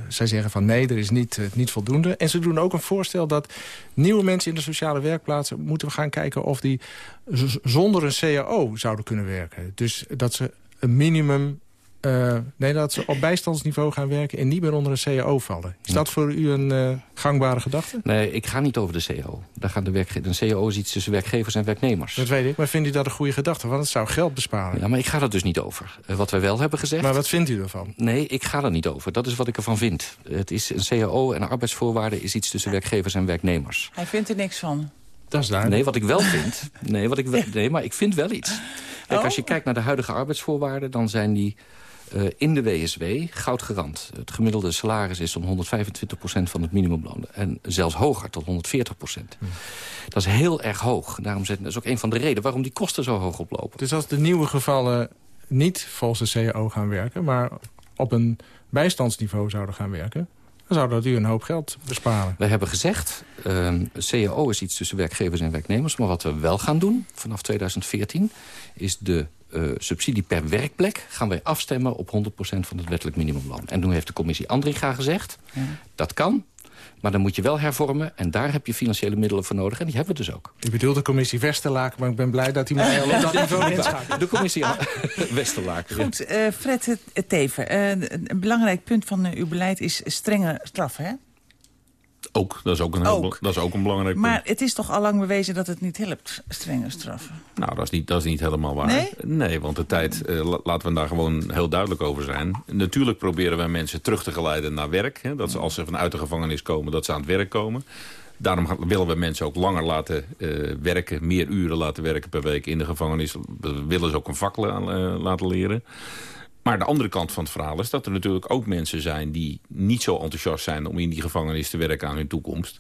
S25: zij zeggen van nee, er is niet, niet voldoende. En ze doen ook een voorstel dat nieuwe mensen in de sociale werkplaatsen... moeten we gaan kijken of die zonder een CAO zouden kunnen werken. Dus dat ze een minimum uh, nee, dat ze op bijstandsniveau gaan werken en niet meer onder een CAO vallen. Is dat voor u een uh, gangbare gedachte?
S28: Nee, ik ga niet over de CAO. Daar gaan de werkge een CAO is iets tussen werkgevers en werknemers.
S25: Dat weet ik, maar vindt u dat een goede gedachte? Want het zou geld besparen.
S28: Ja, maar ik ga er dus niet over. Uh, wat wij wel hebben gezegd...
S25: Maar wat vindt u ervan?
S28: Nee, ik ga er niet over. Dat is wat ik ervan vind. Het is een CAO en arbeidsvoorwaarden is iets tussen werkgevers en werknemers.
S9: Hij vindt er niks van.
S25: Dat is daar.
S28: Nee, wat ik wel vind... Nee, wat ik wel, nee maar ik vind wel iets. Kijk, oh. als je kijkt naar de huidige arbeidsvoorwaarden... dan zijn die uh, in de WSW goudgerand. Het gemiddelde salaris is om 125% van het minimumloon. En zelfs hoger, tot 140% hm. Dat is heel erg hoog. Daarom zijn, dat is ook een van de redenen waarom die kosten zo hoog oplopen.
S25: Dus als de nieuwe gevallen niet volgens de CAO gaan werken... maar op een bijstandsniveau zouden gaan werken... dan zou dat u een hoop geld besparen.
S28: Wij hebben gezegd, uh, CAO is iets tussen werkgevers en werknemers... maar wat we wel gaan doen vanaf 2014 is de uh, subsidie per werkplek gaan wij afstemmen op 100% van het wettelijk minimumloon. En toen heeft de commissie Andringa gezegd, ja. dat kan, maar dan moet je wel hervormen en daar heb je financiële middelen voor nodig. En die hebben we dus ook.
S25: U bedoelt de commissie Westerlaken, maar ik ben blij dat hij mij al op dat niveau inschakelt.
S28: De commissie Westerlaken.
S9: Goed, uh, Fred Teven, uh, een belangrijk punt van uw beleid is strenge straffen, hè?
S27: Ook, dat is ook een, heel, Dat is ook een belangrijk
S9: punt. Maar het is toch al lang bewezen dat het niet helpt, strenge straffen?
S27: Nou, dat is niet, dat is niet helemaal waar.
S9: Nee?
S27: Nee, want de tijd, uh, laten we daar gewoon heel duidelijk over zijn. Natuurlijk proberen wij mensen terug te geleiden naar werk. Hè, dat ze als ze vanuit de gevangenis komen, dat ze aan het werk komen. Daarom willen we mensen ook langer laten uh, werken, meer uren laten werken per week in de gevangenis. We willen ze ook een vak uh, laten leren. Maar de andere kant van het verhaal is dat er natuurlijk ook mensen zijn... die niet zo enthousiast zijn om in die gevangenis te werken aan hun toekomst.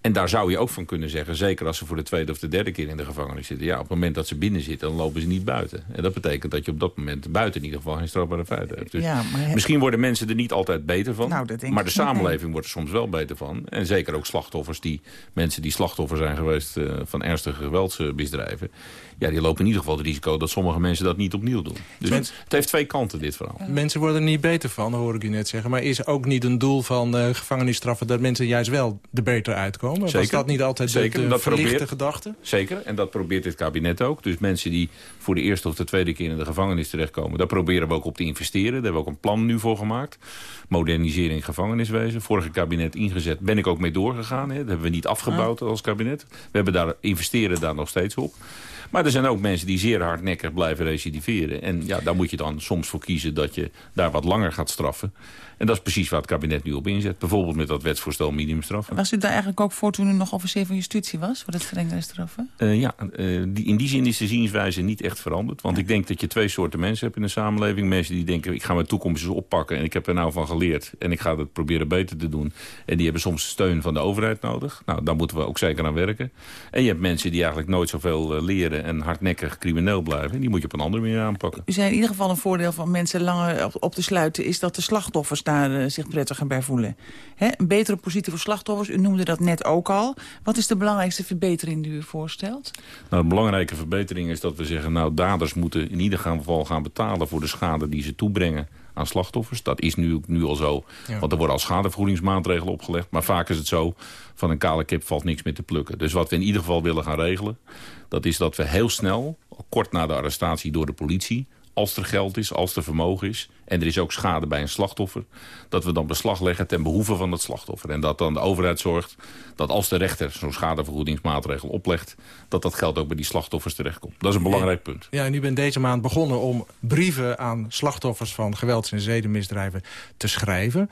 S27: En daar zou je ook van kunnen zeggen, zeker als ze voor de tweede of de derde keer in de gevangenis zitten. Ja, op het moment dat ze binnen zitten, dan lopen ze niet buiten. En dat betekent dat je op dat moment buiten in ieder geval geen strafbare feiten hebt. Dus
S9: Ja, maar he-
S27: misschien worden mensen er niet altijd beter van.
S9: Nou, dat denk
S27: maar de
S9: niet,
S27: samenleving wordt er soms wel beter van. En zeker ook slachtoffers, die mensen die slachtoffer zijn geweest eh, van ernstige geweldsmisdrijven. Ja, die lopen in ieder geval het risico dat sommige mensen dat niet opnieuw doen. Dus
S25: Mens-
S27: het heeft twee kanten, dit verhaal.
S25: Mensen worden er niet beter van, hoor ik u net zeggen. Maar is ook niet een doel van eh, gevangenisstraffen... dat mensen juist wel er beter uitkomen? Was
S27: Zeker.
S25: dat niet altijd de-
S27: Zeker,
S25: de,
S27: dat
S25: verlichte
S27: probeert-
S25: gedachte?
S27: Zeker, en dat probeert dit kabinet ook. Dus mensen die voor de eerste of de tweede keer in de gevangenis terechtkomen... daar proberen we ook op te investeren. Daar hebben we ook een plan nu voor gemaakt. Modernisering gevangeniswezen. Vorige kabinet ingezet, ben ik ook mee doorgegaan. Hè. Dat hebben we niet afgebouwd als kabinet. We hebben daar, investeren daar nog steeds op. Maar er zijn ook mensen die zeer hardnekkig blijven recidiveren. En ja, daar moet je dan soms voor kiezen dat je daar wat langer gaat straffen. En dat is precies waar het kabinet nu op inzet. Bijvoorbeeld met dat wetsvoorstel minimumstraffen.
S9: Was u daar eigenlijk ook voor toen u nog officier van justitie was? Voor het verlengde straffen?
S27: Eh, ja, eh, die, in die zin is de zienswijze niet echt veranderd. Want ik denk dat je twee soorten mensen hebt in de samenleving. Mensen die denken, ik ga mijn toekomst eens oppakken... en ik heb er nou van geleerd en ik ga het proberen beter te doen. En die hebben soms steun van de overheid nodig. Nou, daar moeten we ook zeker aan werken. En je hebt mensen die eigenlijk nooit zoveel eh, leren... en hardnekkig crimineel blijven. En die moet je op een andere manier aanpakken.
S9: U zei in ieder geval een voordeel van mensen langer op, op te sluiten... is dat de slachtoffers daar eh, zich prettiger bij voelen. Hè, een betere positie voor slachtoffers, u noemde dat net ook al. Wat is de belangrijkste verbetering die u voorstelt?
S27: Nou, een belangrijke verbetering is dat we zeggen... nou, daders moeten in ieder geval gaan betalen voor de schade die ze toebrengen aan slachtoffers. Dat is nu, nu al zo,
S25: Ja.
S27: want er worden al schadevergoedingsmaatregelen opgelegd. Maar vaak is het zo, van een kale kip valt niks meer te plukken. Dus wat we in ieder geval willen gaan regelen... dat is dat we heel snel, kort na de arrestatie door de politie... als er geld is, als er vermogen is... en er is ook schade bij een slachtoffer... dat we dan beslag leggen ten behoeve van het slachtoffer. En dat dan de overheid zorgt dat als de rechter zo'n schadevergoedingsmaatregel oplegt... dat dat geld ook bij die slachtoffers terechtkomt. Dat is een belangrijk punt.
S25: Ja, en u bent deze maand begonnen om brieven aan slachtoffers van gewelds- en zedenmisdrijven te schrijven.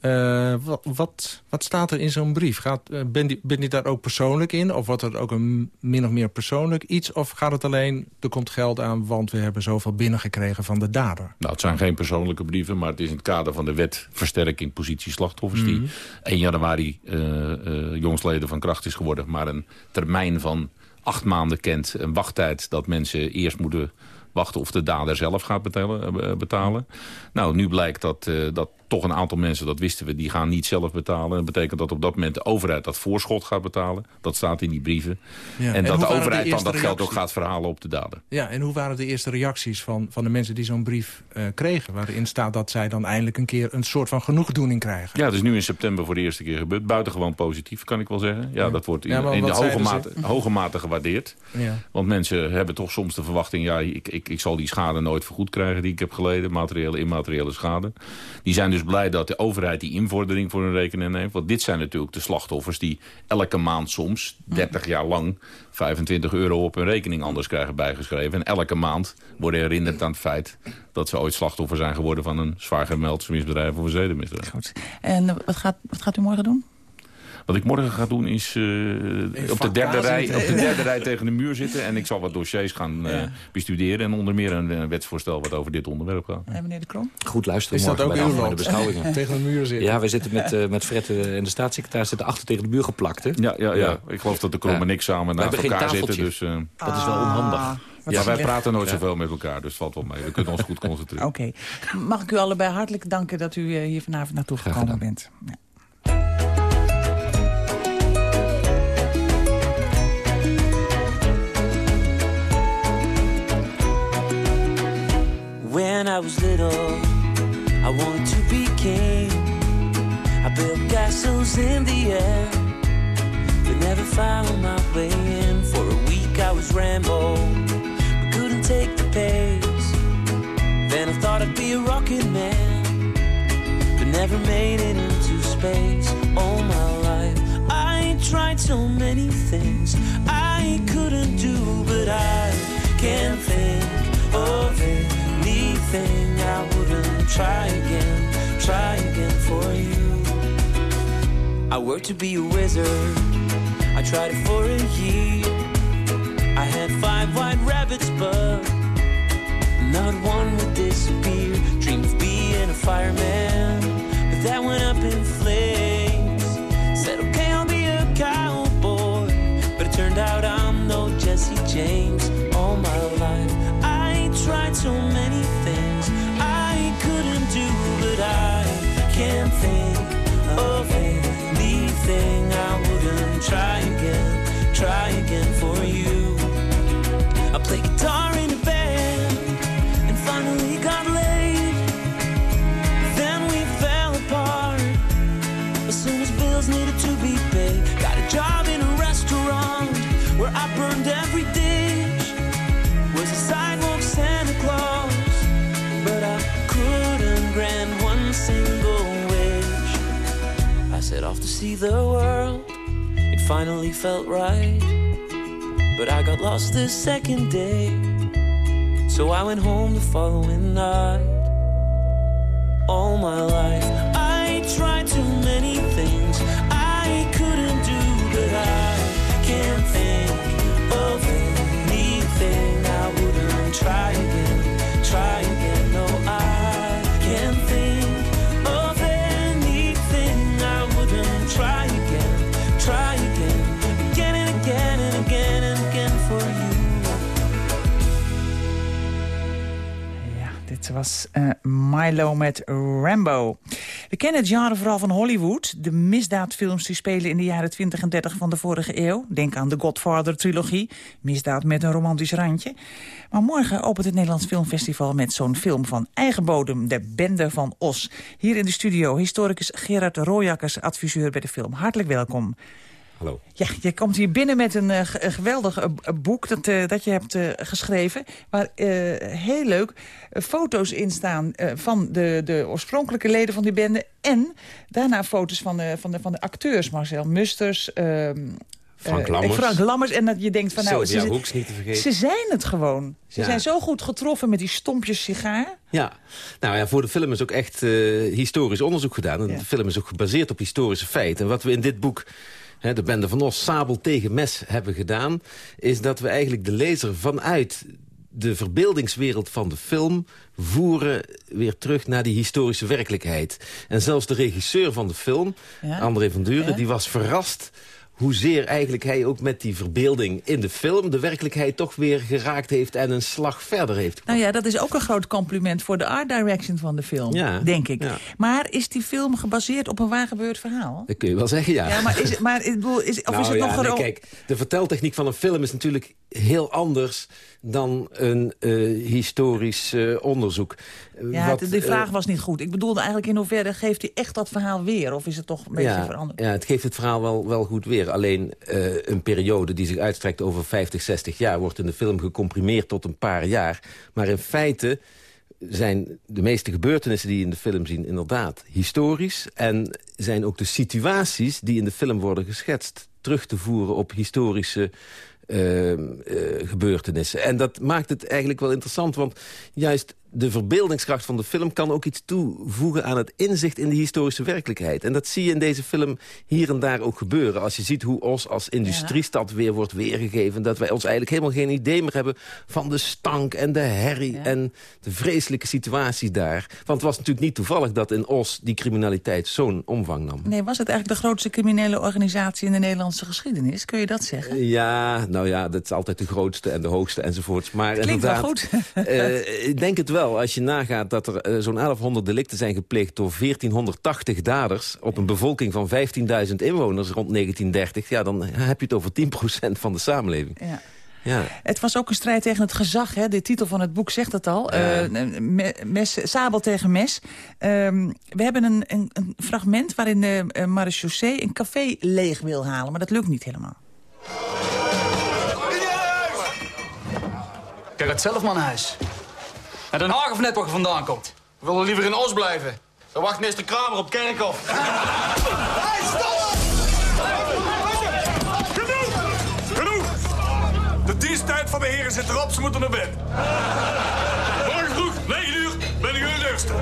S25: Eh, wat, wat, wat staat er in zo'n brief? Gaat, eh, ben, die, ben je daar ook persoonlijk in? Of wordt er ook een min of meer persoonlijk iets? Of gaat het alleen, er komt geld aan, want we hebben zoveel binnengekregen van de dader?
S27: Nou, het zijn geen persoonlijke brieven, maar het is in het kader van de wet versterking positie slachtoffers... die 1 januari eh eh, jongsleden van kracht is geworden... maar een termijn van acht maanden kent, een wachttijd... dat mensen eerst moeten wachten of de dader zelf gaat betalen. eh, betalen. Nou, nu blijkt dat, dat toch een aantal mensen, dat wisten we, die gaan niet zelf betalen. Dat betekent dat op dat moment de overheid dat voorschot gaat betalen. Dat staat in die brieven.
S25: Ja.
S27: En,
S25: En
S27: dat de overheid dan dat geld ook gaat verhalen op de dader.
S25: Ja, en hoe waren de eerste reacties van, van de mensen die zo'n brief eh, kregen? Waarin staat dat zij dan eindelijk een keer een soort van genoegdoening krijgen.
S27: Ja, het is nu in september voor de eerste keer gebeurd. Buitengewoon positief, kan ik wel zeggen. Ja, dat wordt in,
S25: Ja, maar
S27: in de hoge
S25: ze?
S27: mate, hoge mate gewaardeerd.
S25: Ja.
S27: Want mensen hebben toch soms de verwachting... ja, ik, ik, ik zal die schade nooit vergoed krijgen die ik heb geleden. Materiële, immateriële schade. Die zijn dus blij dat de overheid die invordering voor hun rekening neemt. Want dit zijn natuurlijk de slachtoffers die elke maand soms... 30 jaar lang 25 euro op hun rekening anders krijgen bijgeschreven. En elke maand worden herinnerd aan het feit... dat ze ooit slachtoffer zijn geworden van een zwaar gemeld misdrijf of een zedenmisdrijf.
S9: En eh, wat gaat, wat gaat u morgen doen?
S27: Wat ik morgen ga doen is eh, op, de derde rij, op de derde rij tegen de muur zitten. En ik zal wat dossiers gaan eh, bestuderen. En onder meer een, eh, wetsvoorstel wat over dit onderwerp gaat.
S9: En meneer De Krom?
S28: Goed luisteren
S25: Is dat ook
S28: bij de beschouwingen.
S25: Tegen de muur zitten?
S28: Ja, wij zitten met, eh met Fred en de staatssecretaris zitten achter tegen de muur geplakt. Hè?
S27: Ja, ja, ja. ik geloof dat de Krom en ik samen
S28: We
S27: naast
S28: geen
S27: elkaar zitten.
S28: tafeltje.
S27: Dus, eh,
S28: Dat is wel onhandig.
S9: Ah, wat
S27: ja, wij praten nooit
S28: Ja.
S27: zoveel met elkaar, dus het valt wel mee. We kunnen ons goed concentreren.
S9: Oké. Mag ik u allebei hartelijk danken dat u eh, hier vanavond naartoe gekomen bent. Ja.
S29: When I was little, I wanted to be king. I built castles in the air, but never found my way in. For a week I was Rambo, but couldn't take the pace. Then I thought I'd be a rocket man, but never made it into space. All my life I tried so many things I couldn't do, but I can't think of anything I wouldn't try again, try again for you. I worked to be a wizard. I tried it for a year. I had five white rabbits, but not one would disappear. See the world, it finally felt right. But I got lost the second day, so I went home the following night. All my life,
S9: was eh, Milo met Rambo. We kennen het genre vooral van Hollywood. De misdaadfilms die spelen in de jaren 20 en 30 van de vorige eeuw. Denk aan de Godfather-trilogie. Misdaad met een romantisch randje. Maar morgen opent het Nederlands Filmfestival met zo'n film van eigen bodem. De Bende van Os. Hier in de studio historicus Gerard Rooijakkers, adviseur bij de film. Hartelijk welkom.
S30: Hallo.
S9: Ja, je komt hier binnen met een, eh, geweldig eh, boek dat, eh, dat je hebt geschreven. Waar heel leuk foto's in staan van de, de oorspronkelijke leden van die bende. En daarna foto's van de, van de, van de acteurs. Marcel Musters, ehm,
S30: Frank Lammers.
S9: Frank Lammers. En dat je denkt van nou,
S30: Sylvia
S9: ze,
S30: Hoeks niet te vergeten.
S9: ze zijn het gewoon. Ze
S30: Ja.
S9: zijn zo goed getroffen met die stompjes sigaar.
S30: Ja, nou ja, voor de film is ook echt historisch onderzoek gedaan. En de film is ook gebaseerd op historische feiten. En wat we in dit boek, hè, de Bende van Os, sabel tegen mes hebben gedaan... is dat we eigenlijk de lezer vanuit de verbeeldingswereld van de film voeren weer terug naar die historische werkelijkheid. En zelfs de regisseur van de film,
S9: Ja.
S30: André van Duren,
S9: Ja.
S30: die was verrast hoezeer eigenlijk hij ook met die verbeelding in de film... de werkelijkheid toch weer geraakt heeft en een slag verder heeft
S9: Nou ja, dat is ook een groot compliment voor de art direction van de film,
S30: Ja,
S9: denk ik.
S30: ja.
S9: Maar is die film gebaseerd op een waar gebeurd verhaal?
S30: Dat kun je wel zeggen, ja.
S9: Ja, maar is maar ik bedoel, is, of
S30: Nou
S9: is het
S30: ja,
S9: nog
S30: nee, kijk, de verteltechniek van een film is natuurlijk heel anders dan een eh, historisch eh, onderzoek.
S9: Ja,
S30: Wat,
S9: de,
S30: eh,
S9: vraag was niet goed. Ik bedoelde eigenlijk in hoeverre geeft hij echt dat verhaal weer? Of is het toch een beetje
S30: ja,
S9: veranderd?
S30: ja, het geeft het verhaal wel, wel goed weer. Alleen een periode die zich uitstrekt over 50, 60 jaar... wordt in de film gecomprimeerd tot een paar jaar. Maar in feite zijn de meeste gebeurtenissen die je in de film zien inderdaad historisch. En zijn ook de situaties die in de film worden geschetst... terug te voeren op historische gebeurtenissen. En dat maakt het eigenlijk wel interessant, want juist de verbeeldingskracht van de film... kan ook iets toevoegen aan het inzicht in de historische werkelijkheid. En dat zie je in deze film hier en daar ook gebeuren. Als je ziet hoe Os als industriestad weer wordt weergegeven... dat wij ons eigenlijk helemaal geen idee meer hebben... van de stank en de herrie en de vreselijke situaties daar. Want het was natuurlijk niet toevallig dat in Os die criminaliteit zo'n omvang nam.
S9: Nee, was het eigenlijk de grootste criminele organisatie in de Nederlandse geschiedenis? Kun je dat zeggen?
S30: Ja, nou ja, dat is altijd de grootste en de hoogste enzovoorts. Maar
S9: Klinkt wel goed.
S30: eh, ik denk het wel. Als je nagaat dat er eh, zo'n 1100 delicten zijn gepleegd... door 1480 daders op een bevolking van 15.000 inwoners rond 1930... ja, dan heb je het over 10% van de samenleving.
S9: Ja.
S30: Ja.
S9: Het was ook een strijd tegen het gezag. Hè? De titel van het boek zegt het al.
S30: Ja.
S9: Eh, me- mes, sabel tegen mes. Ehm, we hebben een, een, een fragment waarin de uh, marechaussee een café leeg wil halen. Maar dat lukt niet helemaal.
S31: Kijk het zelf maar naar huis. Naar Den Haag of net waar je vandaan komt. We willen liever in Os blijven. Daar wacht meester Kramer op Kerkhof.
S32: Genoeg! De diensttijd van de heren zit erop, ze moeten naar bed. Morgen vroeg, 9 uur, ben ik hun eerste.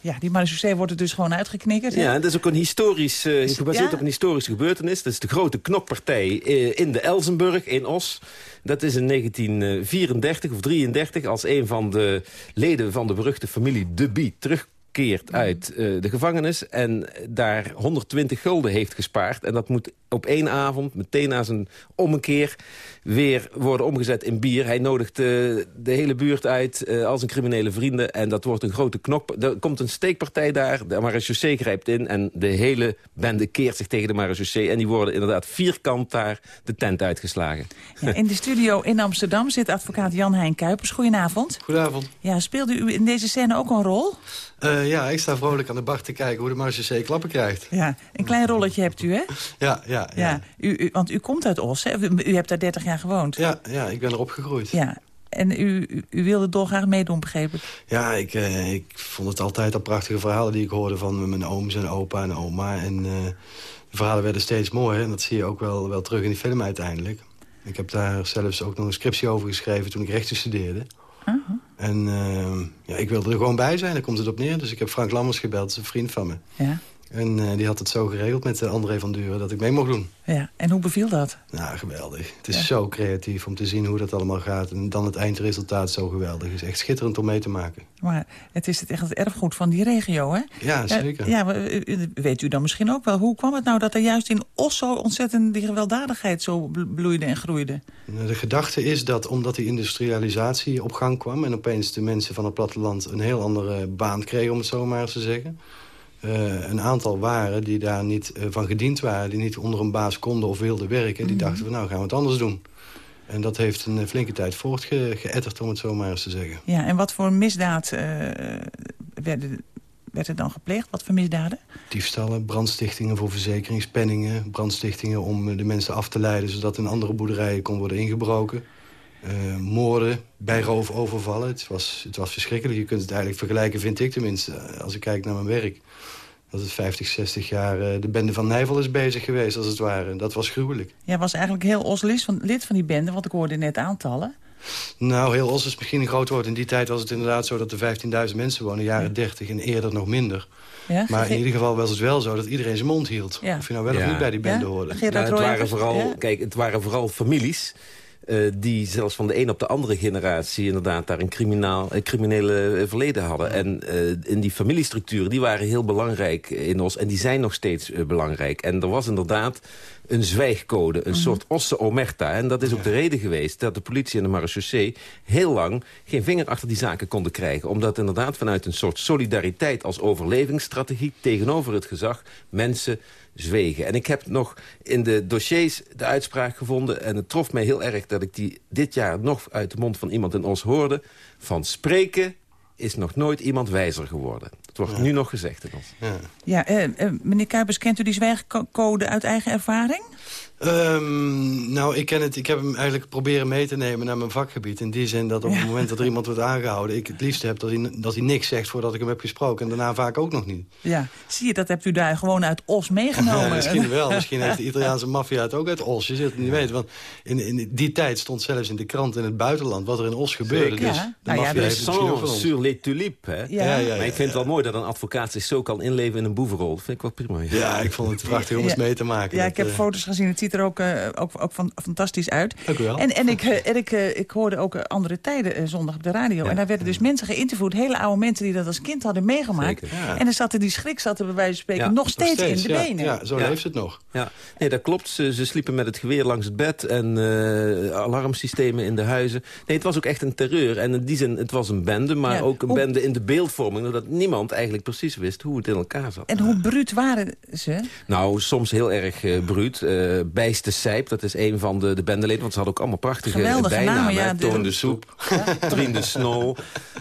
S9: Ja, die marechaussee wordt er dus gewoon uitgeknikkerd. hè?
S30: Ja, en dat is ook een historisch, eh, gebaseerd
S9: Ja.
S30: op een historische gebeurtenis. Dat is de grote knokpartij eh, in de Elsenburg in Os. Dat is in 1934 of 33 als een van de leden van de beruchte familie De Bie terugkeert terugkeert uit eh, de gevangenis... en daar 120 gulden heeft gespaard. En dat moet op één avond, meteen na zijn ommekeer... weer worden omgezet in bier. Hij nodigt uh, de hele buurt uit uh, als een criminele vrienden. En dat wordt een grote knok. Er komt een steekpartij daar. De marechaussee grijpt in. En de hele bende keert zich tegen de marechaussee. En die worden inderdaad vierkant daar de tent uitgeslagen.
S9: Ja, in de studio in Amsterdam zit advocaat Jan-Hein Kuipers. Goedenavond.
S33: Goedenavond.
S9: Ja, speelde u in deze scène ook een rol?
S33: Uh, ja, ik sta vrolijk aan de bar te kijken hoe de marechaussee klappen krijgt.
S9: Ja, een klein rolletje hebt u, hè?
S33: Ja, ja. ja.
S9: ja u, u, want u komt uit Os, hè? U, u hebt daar 30 jaar gewoond.
S33: Ja, ja ik ben erop gegroeid.
S9: Ja, en u, u, wilde dolgraag meedoen, begreep ik?
S33: Ja, ik, uh, ik vond het altijd al prachtige verhalen die ik hoorde van mijn ooms en opa en oma. En uh, de verhalen werden steeds mooier en dat zie je ook wel, wel terug in die film uiteindelijk. Ik heb daar zelfs ook nog een scriptie over geschreven toen ik rechten studeerde.
S9: Uh
S33: -huh. En uh, ja, ik wilde er gewoon bij zijn, daar komt het op neer. Dus ik heb Frank Lammers gebeld, dat is een vriend van me.
S9: Ja.
S33: En uh, die had het zo geregeld met uh, André van Duren dat ik mee mocht doen.
S9: Ja, en hoe beviel dat?
S33: Nou, geweldig. Het is ja. zo creatief om te zien hoe dat allemaal gaat. En dan het eindresultaat zo geweldig. Het is echt schitterend om mee te maken.
S9: Maar het is het echt het erfgoed van die regio, hè?
S33: Ja, zeker.
S9: Ja, ja, weet u dan misschien ook wel. Hoe kwam het nou dat er juist in Os zo ontzettend die gewelddadigheid zo bloeide en groeide?
S33: De gedachte is dat omdat die industrialisatie op gang kwam... en opeens de mensen van het platteland een heel andere baan kregen, om het zo maar eens te zeggen... Uh, een aantal waren die daar niet uh, van gediend waren... die niet onder een baas konden of wilden werken... die -hmm. dachten van nou gaan we het anders doen. En dat heeft een uh, flinke tijd voortgeëtterd, om het zo maar eens te zeggen.
S9: Ja, en wat voor misdaad werden, werd er dan gepleegd? Wat voor misdaden?
S33: Diefstallen, brandstichtingen voor verzekeringspenningen... brandstichtingen om de mensen af te leiden... zodat in andere boerderijen kon worden ingebroken... Uh, moorden, bij roofovervallen. Het was, het was verschrikkelijk. Je kunt het eigenlijk vergelijken, vind ik tenminste, als ik kijk naar mijn werk. Dat het 50, 60 jaar uh, de bende van Nijvel is bezig geweest, als het ware. Dat was gruwelijk.
S9: Jij was eigenlijk heel Os lid van, lid van die bende, want ik hoorde net aantallen.
S33: Nou, heel Os is misschien een groot woord. In die tijd was het inderdaad zo dat er 15.000 mensen wonen, jaren ja. 30 en eerder nog minder.
S9: Ja,
S33: maar in ieder geval was het wel zo dat iedereen zijn mond hield.
S9: Ja.
S33: Of je nou wel of niet bij die bende hoorde.
S30: Nou, het, waren vooral, kijk, het waren vooral families uh, die zelfs van de een op de andere generatie... inderdaad daar een, criminaal, een criminele verleden hadden. En uh, in die familiestructuren, die waren heel belangrijk in ons. En die zijn nog steeds uh, belangrijk. En er was inderdaad een zwijgcode, een mm -hmm. soort osse omerta. En dat is ook de reden geweest dat de politie en de marechaussee... heel lang geen vinger achter die zaken konden krijgen. Omdat inderdaad vanuit een soort solidariteit als overlevingsstrategie... tegenover het gezag mensen zwegen. En ik heb nog in de dossiers de uitspraak gevonden... en het trof mij heel erg dat ik die dit jaar nog uit de mond van iemand in Os hoorde... van spreken is nog nooit iemand wijzer geworden. Het wordt ja. nu nog gezegd in ons.
S33: Ja,
S9: ja uh, uh, meneer Kuipers, kent u die zwijgcode uit eigen ervaring?
S33: Um, nou, ik, ken het, ik heb hem eigenlijk proberen mee te nemen naar mijn vakgebied. In die zin dat op het moment dat er iemand wordt aangehouden... ik het liefst heb dat hij, dat hij niks zegt voordat ik hem heb gesproken. En daarna vaak ook nog niet.
S9: Ja, zie je, dat hebt u daar gewoon uit Os meegenomen.
S33: Ja, misschien wel. Misschien heeft de Italiaanse maffia het ook uit Os. Je zult het niet weten. Want in, in die tijd stond zelfs in de krant in het buitenland... wat er in Os gebeurde.
S30: Zeker.
S33: Dus
S30: ja.
S33: de
S30: nou
S33: maffia
S30: ja,
S33: heeft het
S30: het sur les tulipes, hè?
S33: Ja. Ja, ja,
S30: maar ik vind het wel mooi dat een advocaat zich zo kan inleven in een boevenrol. Dat vind ik wel prima.
S33: Ja, ik vond het prachtig om eens mee te maken.
S9: Ja,
S33: dat,
S9: ik heb
S33: uh,
S9: foto's gezien. Het ziet er ook, uh, ook, ook van, fantastisch uit.
S33: Dank u wel.
S9: En, en, ik, en ik, ik hoorde ook andere tijden uh, zondag op de radio. Ja. En daar werden dus mensen geïnterviewd. Hele oude mensen die dat als kind hadden meegemaakt.
S33: Ja.
S9: En dan zaten die schrik zat er bij wijze van spreken
S33: ja,
S9: nog, steeds
S33: nog steeds
S9: in de benen.
S33: Ja, zo leeft het nog.
S30: Ja, nee, dat klopt. Ze, ze sliepen met het geweer langs het bed en uh, alarmsystemen in de huizen. Nee, het was ook echt een terreur. En in die zin, het was een bende, maar ook een bende in de beeldvorming. Doordat niemand eigenlijk precies wist hoe het in elkaar zat.
S9: En hoe bruut waren ze?
S30: Nou, soms heel erg uh, bruut. Uh, Bijste Sijp, dat is een van de, de bendeleden. Want ze hadden ook allemaal prachtige
S9: Geweldige
S30: bijnamen.
S9: Namen, ja,
S30: Toon de Soep, ja. Trien de Snow,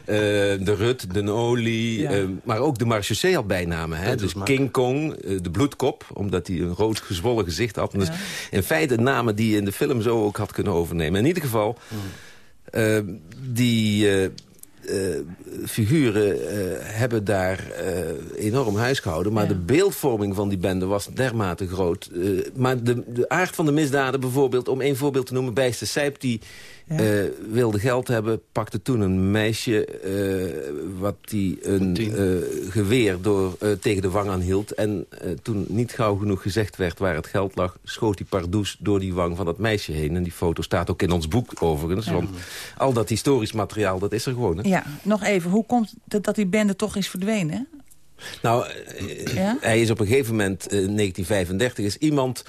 S30: de Rut, de Olie. Ja. maar ook de Marchaussee had bijnamen. Hè? Dus King Kong, de Bloedkop, omdat hij een rood gezwollen gezicht had. Dus in feite namen die je in de film zo ook had kunnen overnemen. In ieder geval, mm. die... Uh, figuren uh, hebben daar uh, enorm huis gehouden. Maar ja. de beeldvorming van die bende was dermate groot. maar de, de aard van de misdaden bijvoorbeeld... om één voorbeeld te noemen, Bijste Sijp... die ja. uh, wilde geld hebben, pakte toen een meisje... Uh, wat die een uh, geweer door, tegen de wang aan hield. En toen niet gauw genoeg gezegd werd waar het geld lag... schoot die pardoes door die wang van dat meisje heen. En die foto staat ook in ons boek overigens. Ja. Want al dat historisch materiaal, dat is er gewoon. Hè?
S9: Ja, nog even. Hoe komt het dat die bende toch is verdwenen?
S30: Nou, eh, hij is op een gegeven moment, eh, 1935, is iemand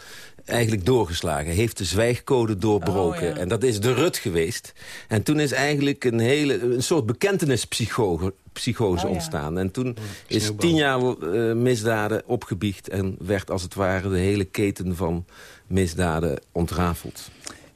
S30: eigenlijk doorgeslagen. Heeft de zwijgcode doorbroken.
S9: Oh, ja.
S30: En dat is de Rut geweest. En toen is eigenlijk een, hele, een soort bekentenispsychose psychose
S9: Oh, ja.
S30: ontstaan. En toen is tien jaar eh, misdaden opgebiecht... en werd als het ware de hele keten van misdaden ontrafeld.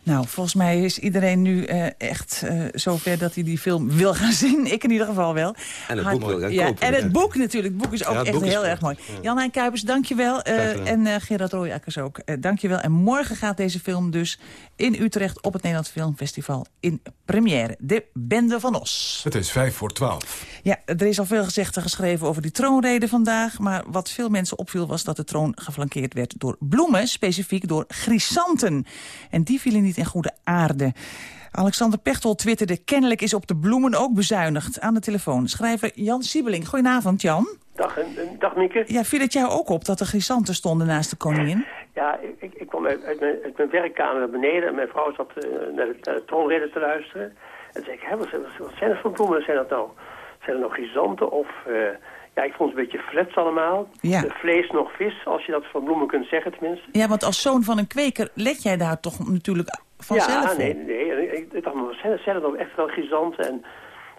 S9: Nou, volgens mij is iedereen nu eh, echt eh, zover dat hij die film wil gaan zien. Ik in ieder geval wel.
S30: En het boek wil gaan
S9: ja,
S30: kopen.
S9: En het boek natuurlijk. Het boek is ook
S30: Ja,
S9: echt
S30: is
S9: heel erg mooi.
S30: prachtig,
S9: Jan-Hein Kuipers, dankjewel. Uh,
S30: gedaan.
S9: en eh, Gerard Rooijakkers ook. Eh, dankjewel. En morgen gaat deze film dus in Utrecht op het Nederlands Filmfestival in première. De Bende van Os.
S8: Het is vijf voor twaalf.
S9: Ja, er is al veel gezegd en geschreven over die troonrede vandaag. Maar wat veel mensen opviel was dat de troon geflankeerd werd door bloemen. Specifiek door grisanten. En die vielen niet in goede aarde. Alexander Pechtold twitterde... kennelijk is op de bloemen ook bezuinigd. Aan de telefoon schrijver Jan Siebeling. Goedenavond, Jan.
S34: Dag, en- en- dag Mieke.
S9: Ja, viel het jou ook op dat er grisanten stonden naast de koningin?
S34: Ja, ik, ik, kwam uit, uit, mijn, uit mijn werkkamer naar beneden en mijn vrouw zat eh, naar, de, naar de te luisteren. En toen zei ik, hè, wat, zijn- wat zijn dat voor bloemen? Zijn dat nou, zijn dat nou grisanten of... eh, ja, ik vond het een beetje flats allemaal.
S9: Ja.
S34: Eh, vlees nog vis, als je dat van bloemen kunt zeggen tenminste.
S9: Ja, want als zoon van een kweker let jij daar toch natuurlijk vanzelf
S34: ja, nee, nee. Ik, ik dacht, maar zijn, zijn er nou echt wel grisanten? En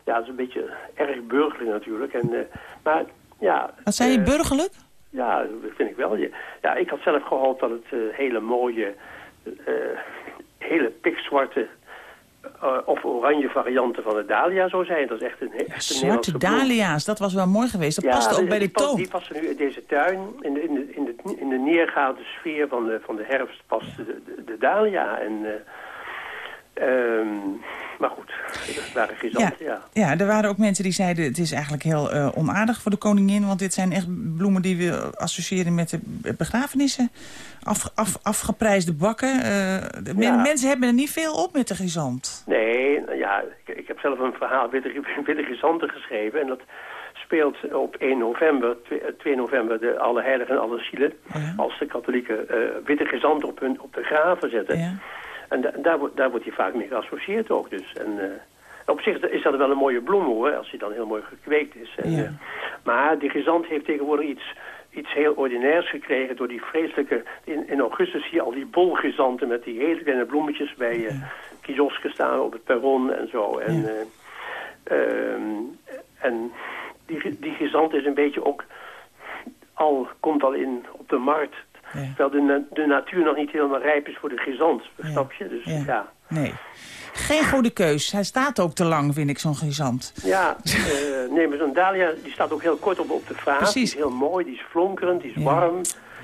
S34: ja, dat is een beetje erg burgerlijk natuurlijk. En, eh, maar ja...
S9: Wat zei je,
S34: eh,
S9: burgerlijk?
S34: Ja, dat vind ik wel. Ja, ik had zelf gehoopt dat het eh, hele mooie, hele pikzwarte of oranje varianten van de dahlia zou zijn. Dat is echt een, echt een
S9: Zwarte dahlia's, dat was wel mooi geweest. Dat
S34: Ja,
S9: paste ook
S34: die-
S9: bij de toon.
S34: Die passen nu in deze tuin. In de, in de, in de, in de neergaande sfeer van de, van de herfst past de, de, de dahlia. En, ehm, maar goed, waren grisanten, ja.
S9: Ja, er waren ook mensen die zeiden... het is eigenlijk heel eh, onaardig voor de koningin... want dit zijn echt bloemen die we associëren met de begrafenissen. Af, af, afgeprijsde bakken. Eh, de
S34: Ja.
S9: mensen hebben er niet veel op met de gezant.
S34: Nee, nou ja, ik, ik heb zelf een verhaal Witte, Witte Gezanten geschreven. En dat speelt op 1 november, 2, 2 november, de Alle Heiligen en Alle Zielen. Als de katholieken eh, witte gezanten op, hun, op de graven zetten. En da- daar, wordt, daar wordt hij vaak mee geassocieerd ook dus. En eh, op zich is dat wel een mooie bloem hoor, als hij dan heel mooi gekweekt is. En,
S9: Ja.
S34: eh, maar die gezant heeft tegenwoordig iets, iets heel ordinairs gekregen door die vreselijke... In, in augustus zie je al die bolgezanten met die hele kleine bloemetjes bij eh kiosken staan op het perron en zo. En, eh, ehm, en die, die gezant is een beetje ook al, komt al in op de markt. Terwijl de, na- de natuur nog niet helemaal rijp is voor de gezant, snap je? Dus
S9: Ja. Nee. Geen goede keus. Hij staat ook te lang, vind ik, zo'n gezant.
S34: Ja, eh, nee, maar zo'n dahlia die staat ook heel kort op, op de vaas.
S9: Precies.
S34: Die is heel mooi, die is flonkerend, die is warm.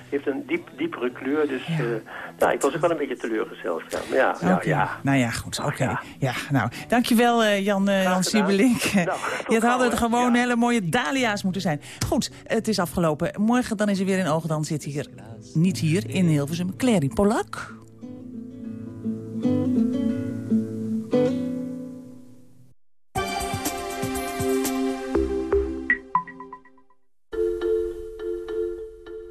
S34: Heeft een diep, diepere kleur, dus ja. nou, ik was ook wel een beetje teleurgesteld. Ja, maar ja, ja.
S9: Nou ja, goed. Oké. Ja. nou, dankjewel eh, Jan, eh, Jan Siebelink. Je het hadden het gewoon hele mooie dahlia's moeten zijn. Goed, het is afgelopen. Morgen dan is er weer een oog. Dan zit hier, niet hier, in Hilversum, Clary Polak.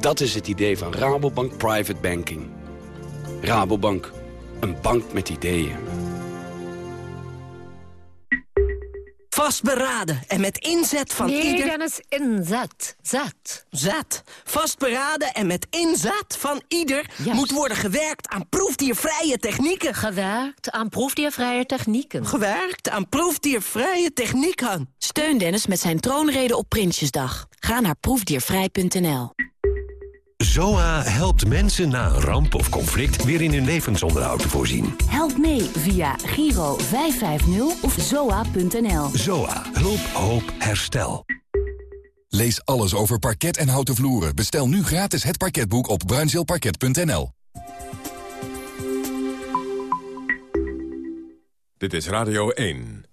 S35: Dat is het idee van Rabobank Private Banking. Rabobank, een bank met ideeën.
S36: Vastberaden en met inzet van
S37: Nee,
S36: ieder...
S37: Dennis, inzet. Zet.
S36: Zet. Vastberaden en met inzet van ieder moet worden gewerkt aan proefdiervrije technieken.
S37: Gewerkt aan proefdiervrije technieken.
S36: Gewerkt aan proefdiervrije technieken.
S38: Steun Dennis met zijn troonrede op Prinsjesdag. Ga naar proefdiervrij.nl.
S39: ZOA helpt mensen na een ramp of conflict weer in hun levensonderhoud te voorzien.
S38: Help mee via Giro 550 of zoa.nl.
S39: ZOA. Hulp, hoop, herstel.
S40: Lees alles over parket en houten vloeren. Bestel nu gratis het parketboek op bruinzeelparket.nl.
S8: Dit is Radio 1.